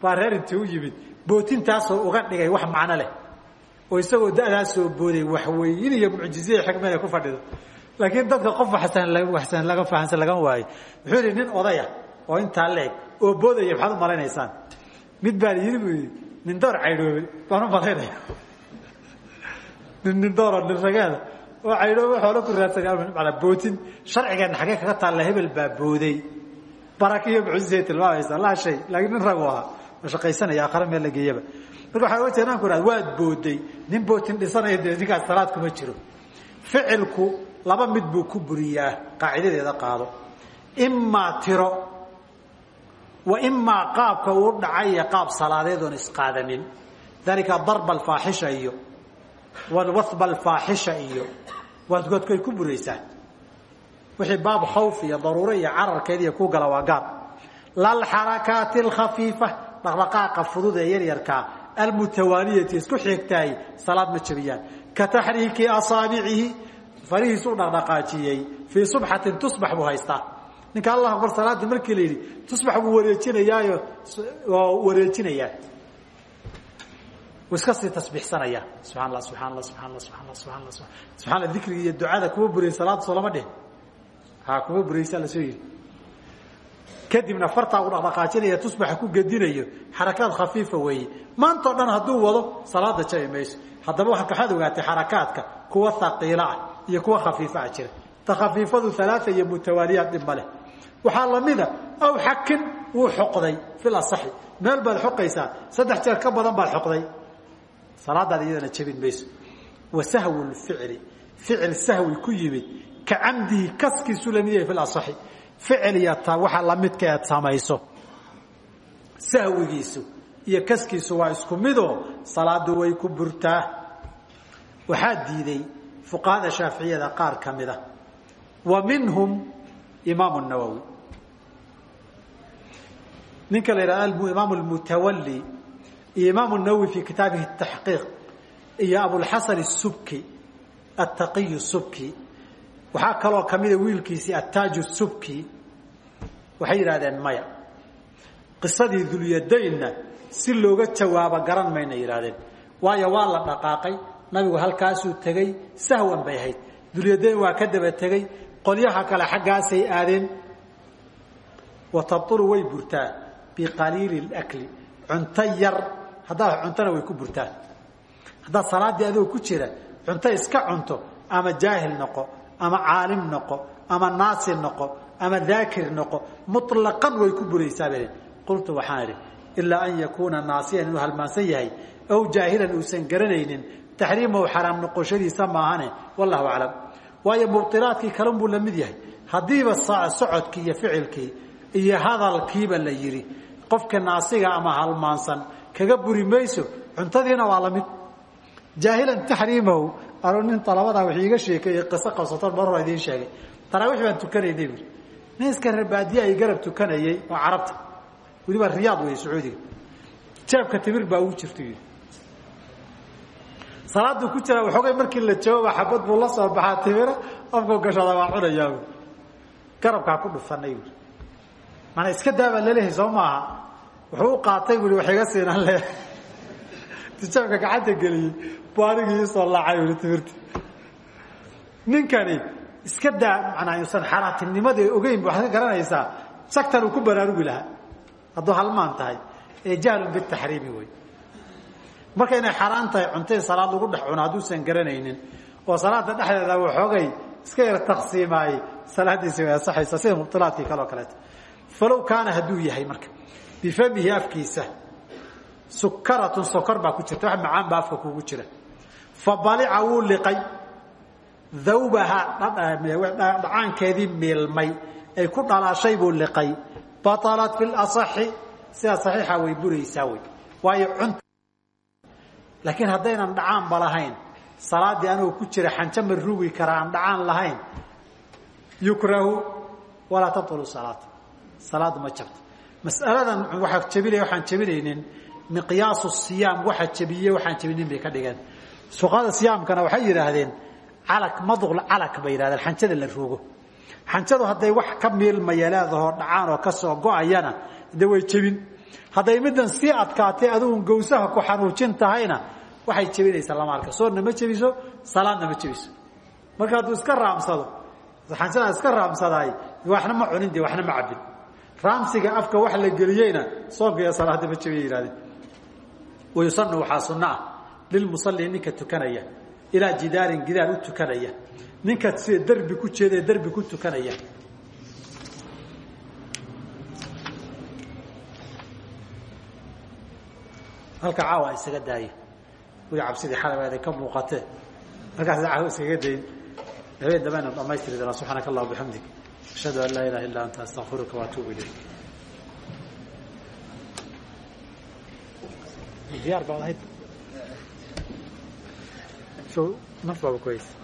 baa reer intii u yimid bootintaasoo uga dhigay wax macno leh oo isagoo da'daasoo booday waxweyn iyo mucjiziya xikmada ku fadhido. Laakiin dadka qof waxsan laga fahansan lagama waayo wuxuu yihi nin odaya oo intaa leeg oo boodaya maxaad u malaynaysaan mid baa yidhi buu yidhi nin door caydhoobay baan u malaynaya nin nin dooro nin rageeda oo caydhoobe xoolo ku raadsanay bootin sharcigeena xagee kaga taalla hebel baa booday. Baraka iyo mucjizay tilmaamaysa laa shay laakiin nin ragu ahaa oo shaqaysanaya aakhare meel la geeyaba. Marka waxaa oga jeedaan ku ihahda waad booday nin bootin dhisanaya dee ninkaas salaad kuma jiro. Ficilku laba mid buu ku buriyaa qaacidadeeda qaado. Imaa tiro wa imaa qaabka uu dhacaya qaab salaadeed oon isqaadanin dalika darba alfaaxisha iyo walwahba alfaaxisha iyo waadgoodkay ku buraysaa. Wixii baab khawf iyo daruuro iyo cararkeediiyo ku gala waa gaar lalxarakaati alkhafiifa dhaqdhaqaaqa fudud ee yaryarkaa almutawaaliyati isku xigtaay salaad ma ka taxriiki asaabicihi farihiis u dhaqdhaqaajiyey fii subxatin tusbax buu ninka allah akbar salaadii markii la yidhi tusbax buu wareejinayaayo. Oo wareejinayaa iska sii tasbiixsanayaa subxaa allah subxaa allah subxaa allah subxaa allah subxaa allah subxaa allah dikriga iyo ducada kuma buriyay salaada soo lama dhihin ha kuma buriyaysaa la soo yidhi. Kadibna fartaa uu dhaqdhaqaajinaya tusbaxa ku gedinayo. Xarakaad khafiifa weeye. Maantao dhan hadduu wado salaada jabi mayso. Haddaba waxaad ogaatay xarakaadka kuwa haqiila ah iyo kuwa khafiifa ah jira. Ta khafiifadu alaaa iyo mutawaaliyaad dhib ma leh waxaa lamida aw xakin wuu xoqday fil asaxi meel baad xoqaysaa saddex jeer ka badan baad xoqday. Salaadaada iyadana jabin mayso. Wa sahwu lficli ficil sahwi ku yimid ka camdihi kaskiisu la mid yahay fil asaxi ficil iyo ta waxa lamidka eed samayso sahwigiisu iyo kaskiisu waa isku midoo salaadu way ku burtaa. Waxaa diiday fuqahada shaaficiyada qaar ka mida. Wa minhum imaam nawowi ninka la yidhahda imaam lmutawali iyo imaam nawowi fi kitaabihi taxqiiq iyo abulxasan subki attaqiy subki waxaa kaloo kamida wiilkiisii attaaj subki waxay yidhahdeen maya qisadii dulyadaynna si looga jawaabo garan mayna yidhahdeen waayo waa la dhaqaaqay nabigu halkaasuu tegey sahwan bay ahayd. Dulyadayn waa ka daba tegey qolyaha kale xaggaasay aadeen. Wa tabtulu way burtaa biqaliili اlakli cunto yar haddaad cuntona way ku burtaa haddaad salaaddii adigoo ku jira cunto iska cunto ama jaahil noqo ama caalim noqo ama naasi noqo ama daakir noqo muطlaqan way ku buraysaa bale qultu waxaan idhi ilaa an yakuuna naasiyan inuu halmaansan yahay aw jaahilan uusan garanaynin taxriimahu xaraam noqoshadiisa maahane wallahu aclam waayo mubطilaadkii kalun buu la mid yahay haddiiba socodkii iyo ficilkii iyo hadalkiiba la yidhi qofka naasiga ama halmaansan. Kaga buri mayso cuntadiina waa la mid. Jaahilan taxriimahu anuu nin alabadaa wax iiga sheekeeyey qiso qabsatoon mar hora idiin sheegay. Taraawiix baan tukanaynay buui nin iska reerbaadiye ay garab tukanayey oo carabta. Weliba riyaad wey sacuudiga. Jeebka timir baa ugu jirta yidhi. Salaaduu ku jiraa waxoogay markii la jooba xabad buu la soo baxaa timira afkuu gashada waa cunayaa garabkaa ku dhufanay buui maanaa iska daabaa laleehay soo maaha wuxuu u qaatay buui wax iga siinaan le tijaabka gacanta geliyey. Buu anigii iisoo laacay buui timirta ninkani iska daa manaa yuusan xaraantinimadii ogeyn waxaad ka garanaysaa. Sagtan uu ku baraarugi lahaa. Hadduu halmaan tahay ee jahlun bitaxriimi wey marka inay xaaraan tahay cuntada salaad lagu dhex cuno hadduusan garanaynin. Oo salaada dhexdeeda waxoogay iska yar taqsiimaayey salaadiisi way asaxaysa sida mubtilaadkii kaleo kaleeto. Falow kaana hadduu yahay marka bifamihi afkiisa sukaratun sokor baa ku jirta wax macaan baa afka kugu jira. Fa balica wuu liqay dawbaha dhacaankeedii miilmay ay ku dhalaashay buu liqay. Batalat fi lasaxi sidaa saxiixa way buraysaa wey waayo cunta laakiin haddaynan dhacaanba lahayn salaaddii anigoo ku jira xanjo ma rugi kara aan dhacaan lahayn. Yukrahu walaa tabtulu salaatu salaaddu ma jabto mas'aladan waxaa jabinaya waxaan jabinaynin miqyaasu siyaam. Waxa jabiye waxaan jabinin bay ka dhigeen. Suqada siyaamkana waxay yidhaahdeen calak maduq calak bay yidhahdeen xanjada la ruugo xanjadu hadday wax ka miilmaya leedahoo dhacaan oo ka soo go'ayana de way jebin. Hadday middan sii adkaatay adugun gawsaha ku xanuujin tahayna waxay jebinaysaa lama arka soonna ma jebiso salaadna ma jebiso. Marka hadduu iska raamsado xanjadaa iska raamsadaay waxna ma cunin de waxna ma cabbin raamsiga afka wax la geliyeyna soonka iyo salaada ma jebiya yihahdeen wayusanu waxaa sunno ah lilmusalli ninka tukanaya ilaa jidaarin gidaar u tukanaya ninka sida derbi ku jeeda derbi ku tukanaya. Halka caawa isaga daaya weli cabsidii xalabeeda ka muuqatee halkaas caawa iskaga dayin habeen dambe aynu dhamaystiri doonaa subxaanaka allah bixamdik ashhadu an laa ilaha illa anta astaqfiruka waatuubu ilayk diyaar baad ahayd naf baaba ku haysa